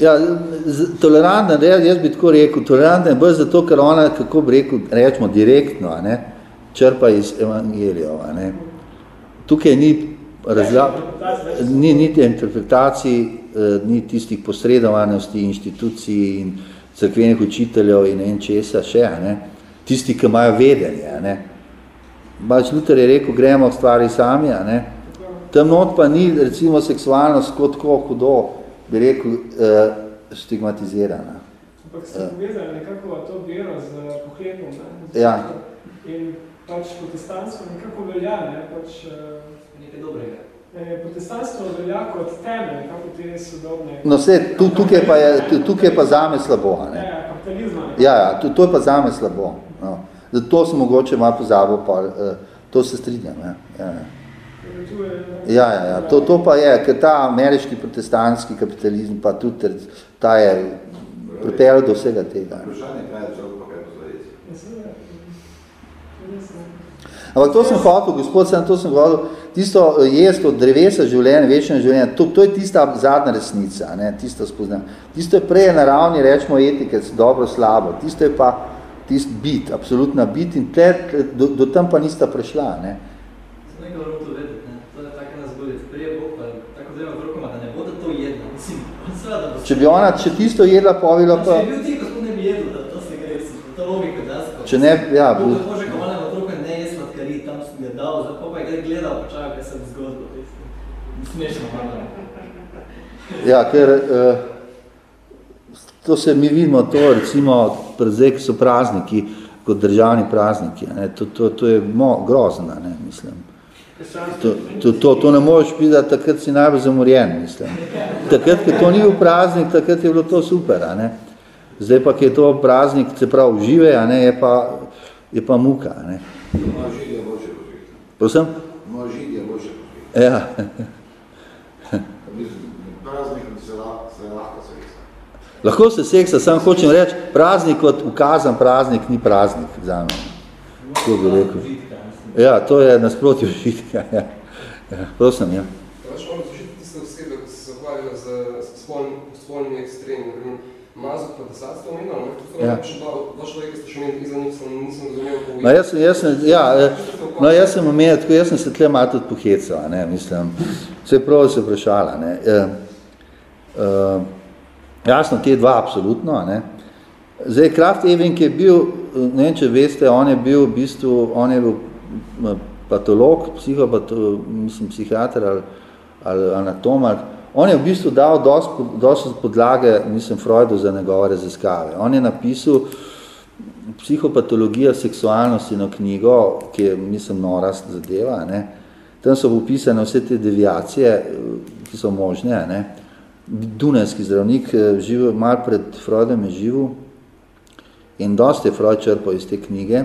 Ja, z, tolerantna, jaz, bi tako rekel, tolerantna je bolj zato, ker ona, kako bi rekel, rečemo direktno, a ne, črpa iz evangelijov, a ne. Tukaj ni razla, ni niti interpretacij, eh, ni tistih posredovanosti inštitucij in crkvenih učiteljev in en česa še, ne. Tisti, ki imajo vedenje, ne. Bač Luther je rekel, gremo stvari sami, ne. Tam not pa ni, recimo, seksualnost kot tako hudo, bi rekel, eh, stigmatizirana. Ampak ste povezali nekako to vero z pohlepom, ne? Ja. In pač protestantstvo nekako velja, ne? Pač, Nekaj dobrega. eh, protestantstvo velja kot temelj, nekako te sodobne... No, vse, tu, tukaj, pa je, tu- tukaj je pa zame slabo, a ne. Ja, kapitalizma. nekako. Ja, ja, to, to je pa zame slabo. No. Zato sem mogoče malo pozabil, pa, eh, to se strinjam. Ja, ja, ja. Ja, ja, ja. To, to pa je, ker ta ameriški protestantski kapitalizem pa tudi, ta je pripeljal do vsega tega. Vprašanje, kaj je človek, pa kaj to zares. Ja, je. Ampak to sem hotel, gospod, sem to sem hotel, tisto eh, jest od drevesa življenja, večne življenja, to, to je tista zadnja resnica, ne, tisto spoznam. Tisto je prej na ravni, rečemo, etike, dobro, slabo, tisto je pa tist bit, absolutna bit in tle, do, do tam pa nista prešla, ne. Samo nekaj moramo to vedeti, ne. To je taka nazgodec. Prije Bog pa tako dvema otrokoma, da ne bodo to jedla. Mislim, [laughs] seveda, da bo Če bi ona, če tisto jedla, povila pa, Če bi bil ti, gospod ne bi jedel, da to se gre, to logika dejansko. če ne, ja, bo, da Bože, ko malem otroka ne je sladkari, tam sem ga dal, zdaj pa pa je gre gledal, pa čakal, kaj se bo zgodilo. veste. Smešno ja, ker eh, to se mi vidimo, to recimo, ki so prazniki, kot državni prazniki, ne, to, to, to je mo, grozno, ne, mislim. To, to, to, to ne moreš piti, takrat si najbolj zamorjen, mislim. Takrat, ko to ni bil praznik, takrat je bilo to super, a ne. Zdaj pa, ki je to praznik, se pravi, žive, a ne, je pa, je pa muka, a ne. Moja žid je boljše. Prosim? Moja žid je boljše. Ja. Praznikom se lahko, se lahko seksa. Lahko se seksa, sam hočem reči, praznik kot ukazan praznik ni praznik za me. To bi rekel. Ja, to je nasprotje užitka, ja. ja. Prosim, ja. Veš, ono zašiti tiste osebe, ki se ukvarjali z spolnim spolnimi ekstremi. Mazo pa desatstvo omenjal, ne? To Ja. še dva, dva človeka ste še imeli, izza njih sem, nisem razumel, kako No, jaz, jaz, ja, eh, no, jaz sem omenil, tako jaz sem se tle malo tudi pohecal, a ne, mislim, se je prav se vprašala, ne. E, e, jasno, te dva absolutno, ne. Zdaj, Kraft Eving je bil, ne vem, če veste, on je bil v bistvu, on je bil m, patolog, psihopato, mislim, psihiater ali, ali anatom, ali, on je v bistvu dal dosti dosti podlage, mislim, Freudu za njegove raziskave. On je napisal, psihopatologija seksualnosti na knjigo, ki je, mislim, nora zadeva, ne. Tam so opisane vse te deviacije, eh, ki so možne, ne. Dunajski zdravnik, eh, živel, malo pred Freudom je živel in dosti je Freud črpal iz te knjige.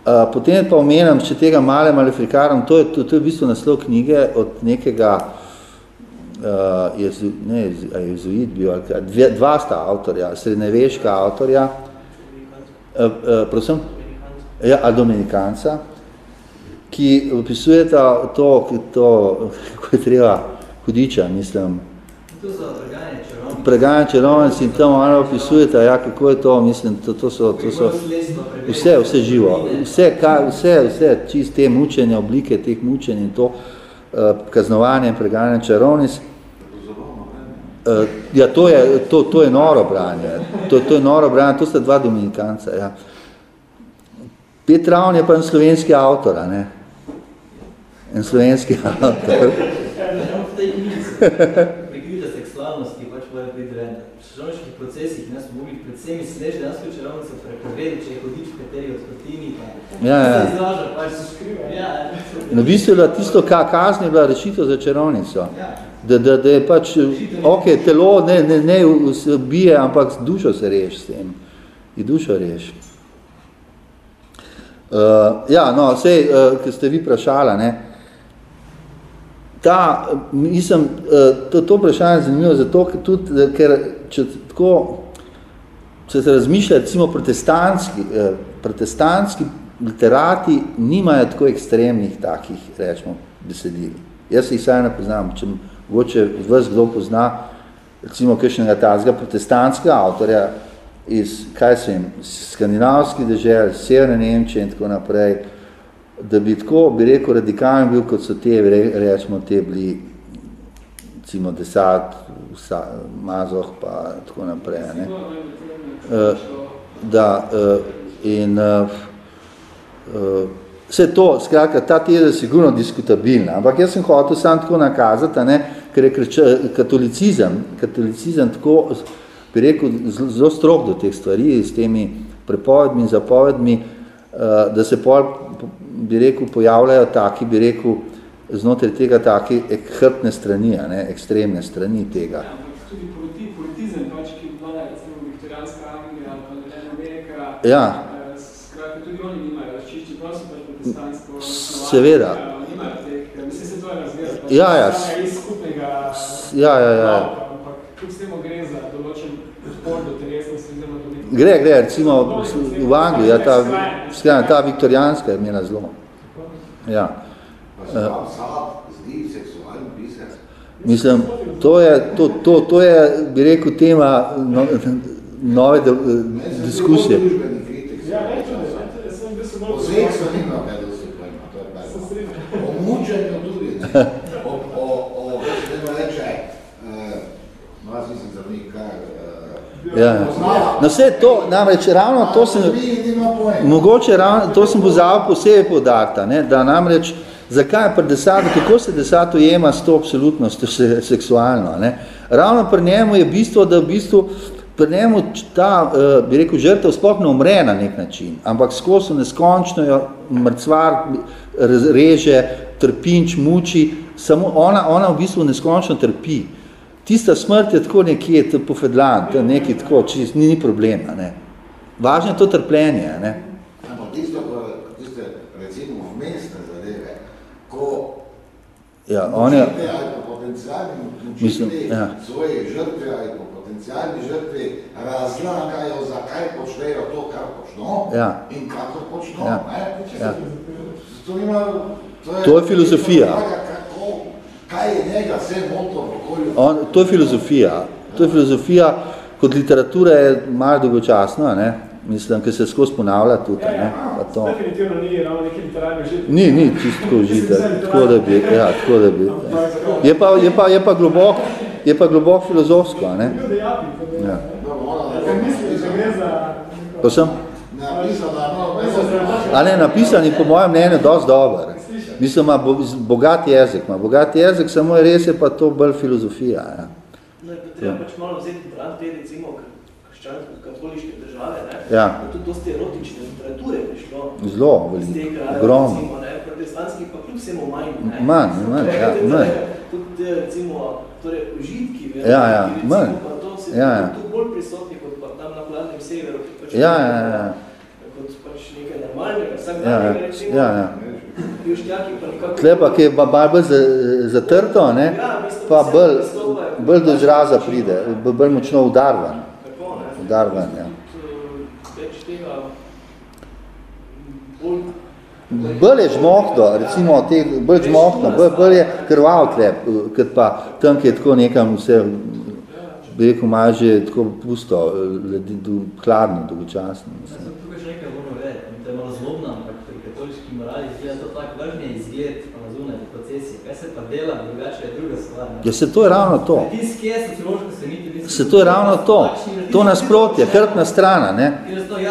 Uh, potem pa omenjam, če tega male malefrikarom, to je, to, to je v bistvu naslov knjige od nekega, uh, jezu, ne, jezuit bil, ali dve, dva sta avtorja, srednjeveška avtorja, uh, uh, prosim, ja, a Dominikanca, ki opisujeta to, to, kako je treba, hudiča, mislim, Pregajanje čarovnic. in tam malo opisujeta, ja, kako je to, mislim, to, to so, to so, vse, vse živo, vse, kaj, vse, vse, čist te mučenja, oblike teh mučenj in to, uh, kaznovanje in pregajanje čarovnic, Uh, ja, to je, to, to je noro branje, to, to je noro branje, to sta dva dominikanca, ja. Pet Ravn je pa en slovenski avtor, a ne? En slovenski avtor. V tej knjigi so prikrite seksualnosti pač mora biti renda. V čarovniških procesih ne smo mogli predvsem izslež dejansko čarovnico prepovedati, če je hodič v kateri od kotini, pa Ja, ja. se izraža, pač se skriva. Ja, Na bistvu je bila tisto, ka kazni je bila rešitev za čarovnico. ja. Da, da, da je pač, ok, telo ne, ne, ne se bije, ampak dušo se reš s tem. In dušo reš. Uh, ja, no, sej, uh, ki ste vi vprašala, ne, ta, mislim, uh, to, to vprašanje je zanimivo zato, ker tudi, eh, ker če tako, če se razmišlja, recimo protestantski, eh, protestantski literati nimajo tako ekstremnih takih, rečemo, besedil. Jaz se jih saj ne poznam, če mogoče vas kdo pozna, recimo kakšnega tazga protestantskega avtorja iz, kaj se jim, skandinavskih dežel, severne Nemčije in tako naprej, da bi tako, bi rekel, radikalen bil, kot so te, re- rečemo, te bili, recimo desat, vsa, mazoh pa tako naprej, ne. Eh, da, uh, in uh, vse to, skratka, ta teza je sigurno diskutabilna, ampak jaz sem hotel sam tako nakazati, ne, ker je krč, katolicizem, katolicizem tako, bi rekel, zelo strog do teh stvari, s temi prepovedmi in zapovedmi, da se pol, bi rekel, pojavljajo taki, bi rekel, znotraj tega taki ek- hrbtne strani, a ne, ekstremne strani tega. Ja, tudi politi, politizem, pač, ki vlada, recimo, viktorijanska Anglija ali pa Amerika, Ja. eh, skratka, tudi oni nimajo razčišči, prav so pač protestantsko Seveda. ja, nimajo teh, eh, mislim, se to je razgled, pač Ja, ja, iz skupnega Ja, ja, ja. nauka, ampak kljub temu gre za določen odpor do telesnosti, oziroma do nekega- Gre, gre, recimo v Angliji, ja, ta, skrajna, ta viktorijanska je imela zelo. Ja. Mislim, to je, to, to, to je, bi rekel, tema no, nove de, diskusije. Ja, tudi, jaz sem bil bolj O seksu nima kaj dosti pojma, to je strinjam. O mučenju tudi, ne. [laughs] O, o, o, temu reče, uh, no, jaz nisem zdravnik, kaj, uh, Ja. Na vse to, namreč ravno to sem, mogoče ravno, to sem pozabil posebej podarta, ne, da namreč, zakaj pri desatu, kako se desat ujema s to absolutnostjo se, seksualno, ne. Ravno pri njemu je bistvo, da v bistvu pri njemu ta, eh, bi rekel, žrtev sploh ne umre na nek način, ampak skozi neskončno jo mrcvar reže, trpinč, muči, samo ona, ona v bistvu neskončno trpi. Tista smrt je tako nekje, pofedlan, nekaj tako, čist, ni, ni problema, ne. Važno je to trpljenje, ne. Ampak tisto, ko, tiste, recimo, vmesne zadeve, ko Ja, on je, Mislim, ja. svoje žrtve ali pa potencialni žrtvi razlagajo, zakaj počnejo to, kar počno Ja. in kako počno. Ja. Ne? Ja. To, ima, to, je, To je filozofija. Kako, kaj je njega vse moto v okolju? on, to je filozofija. To je filozofija, kot literatura je malo dolgočasna, ne? Mislim, ker se skozi ponavlja tudi. Ja, ja, ne? Pa to. definitivno ni ravno neki literarni užitek. Ni, ni čisto tako užitek, tako da bi, ja, tako da bi. Je pa, je pa, je pa globok, je pa globok filozofsko, a ne? Ja. ne? Ko sem, a ne, napisan je po mojem mnenju dosti dober. Mislim, ima bo, bogat jezik, ima bogat jezik, samo je res je pa to bolj filozofija. Ja. Pa treba pač malo vzeti brat te, recimo, krščansko-katoliške države, ne? Ja. Tudi dosti erotične literature prišlo. Zelo veliko, ogromno. Protestantskih pa kljub vsemu manj, ne? Manj, manj, ja, Tudi, manj. Tudi, recimo, torej, užitki, Ja, ja, recimo, manj. pa to se Ja, ja. tu bolj prisotni kot pa tam na hladnem severu, ki pač Ja, ja, ja. kot pač nekaj normalnega, vsak Ja, dan, ja, recimo, ja, ja. južnjaki pa nekako... Tle pa, ki je pa bolj za- zatrto, ne, pa bolj, bolj do izraza pride, bolj- bolj močno udarvan. Udarvan, ja. Več tega bolj Bolj je žmohno, recimo, te, bolj žmohno, bolj, bolj je krvav tle, kot pa tam, ki je tako nekam vse, bi rekel, malo že tako pusto, ledi, do, hladno, dolgočasno. Ja, Mislim. sem tukaj še nekaj moramo vedeti, to je malo zlobno, ampak pri katoliški morali izgleda to tako vrhnje izgled, pa na zunaj procesi. Kaj se pa dela, drugače je druga stvar. ne. Ja, se to je ravno to. Pritisk je sociološko se niti. Se to je ravno to, to nasprotje, hrbtna strana, ne,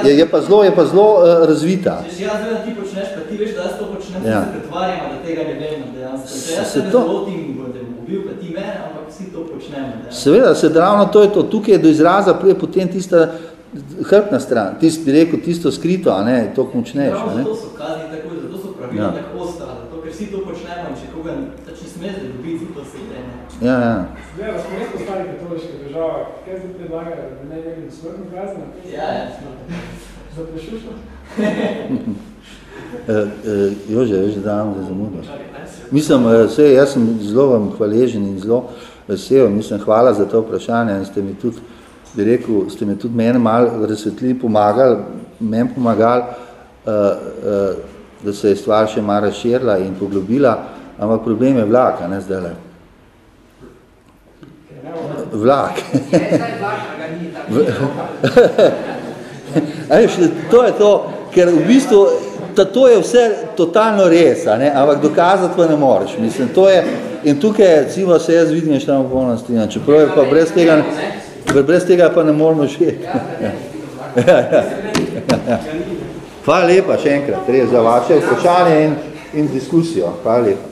je, je pa zelo, je pa zelo uh, razvita. Če jaz vem, da ti počneš, pa ti veš, da jaz to počnem, Ja. se pretvarjamo, da tega ne vem dejansko. Če jaz Se se to- zlotim, da bom ubil, pa ti mene, ampak vsi to počnemo. dejansko. Seveda, se ravno to je to, tukaj je do izraza prije potem tista hrbtna stran, tist bi rekel tisto skrito, a ne, to močnejše, Ravno ne. zato so kazni tako, zato so pravila ja. tako ostra, zato ker vsi to počnemo in če koga pač ne smeš dobiti, zato se teme. Ja, ja. Zdaj, da smo res postali katoliška država, kaj zdaj predlagajo, da ne imeli smrtno kazni? Ja, ja, smrtno. Za prešušno? [laughs] E, e, Jože, veš, da dam za zamudo. Mislim, e, sej, jaz sem zelo vam hvaležen in zelo vesel, mislim, hvala za to vprašanje in ste mi tudi, bi rekel, ste mi tudi meni malo razsvetlili, pomagali, meni pomagali, uh, uh, da se je stvar še malo razširila in poglobila, ampak problem je vlak, ne. Vlak. Zdaj vlak, tako. A veš, to je to, ker v bistvu ta, to je vse totalno res, ne? ampak dokazati pa ne moreš. Mislim, to je, in tukaj, recimo, se jaz vidim, še tam v polno strinjam, čeprav je pa brez tega, brez tega pa ne moramo živeti. Ja. [laughs] Ja. Hvala lepa še enkrat res za vaše vprašanje in, in diskusijo. Hvala lepa.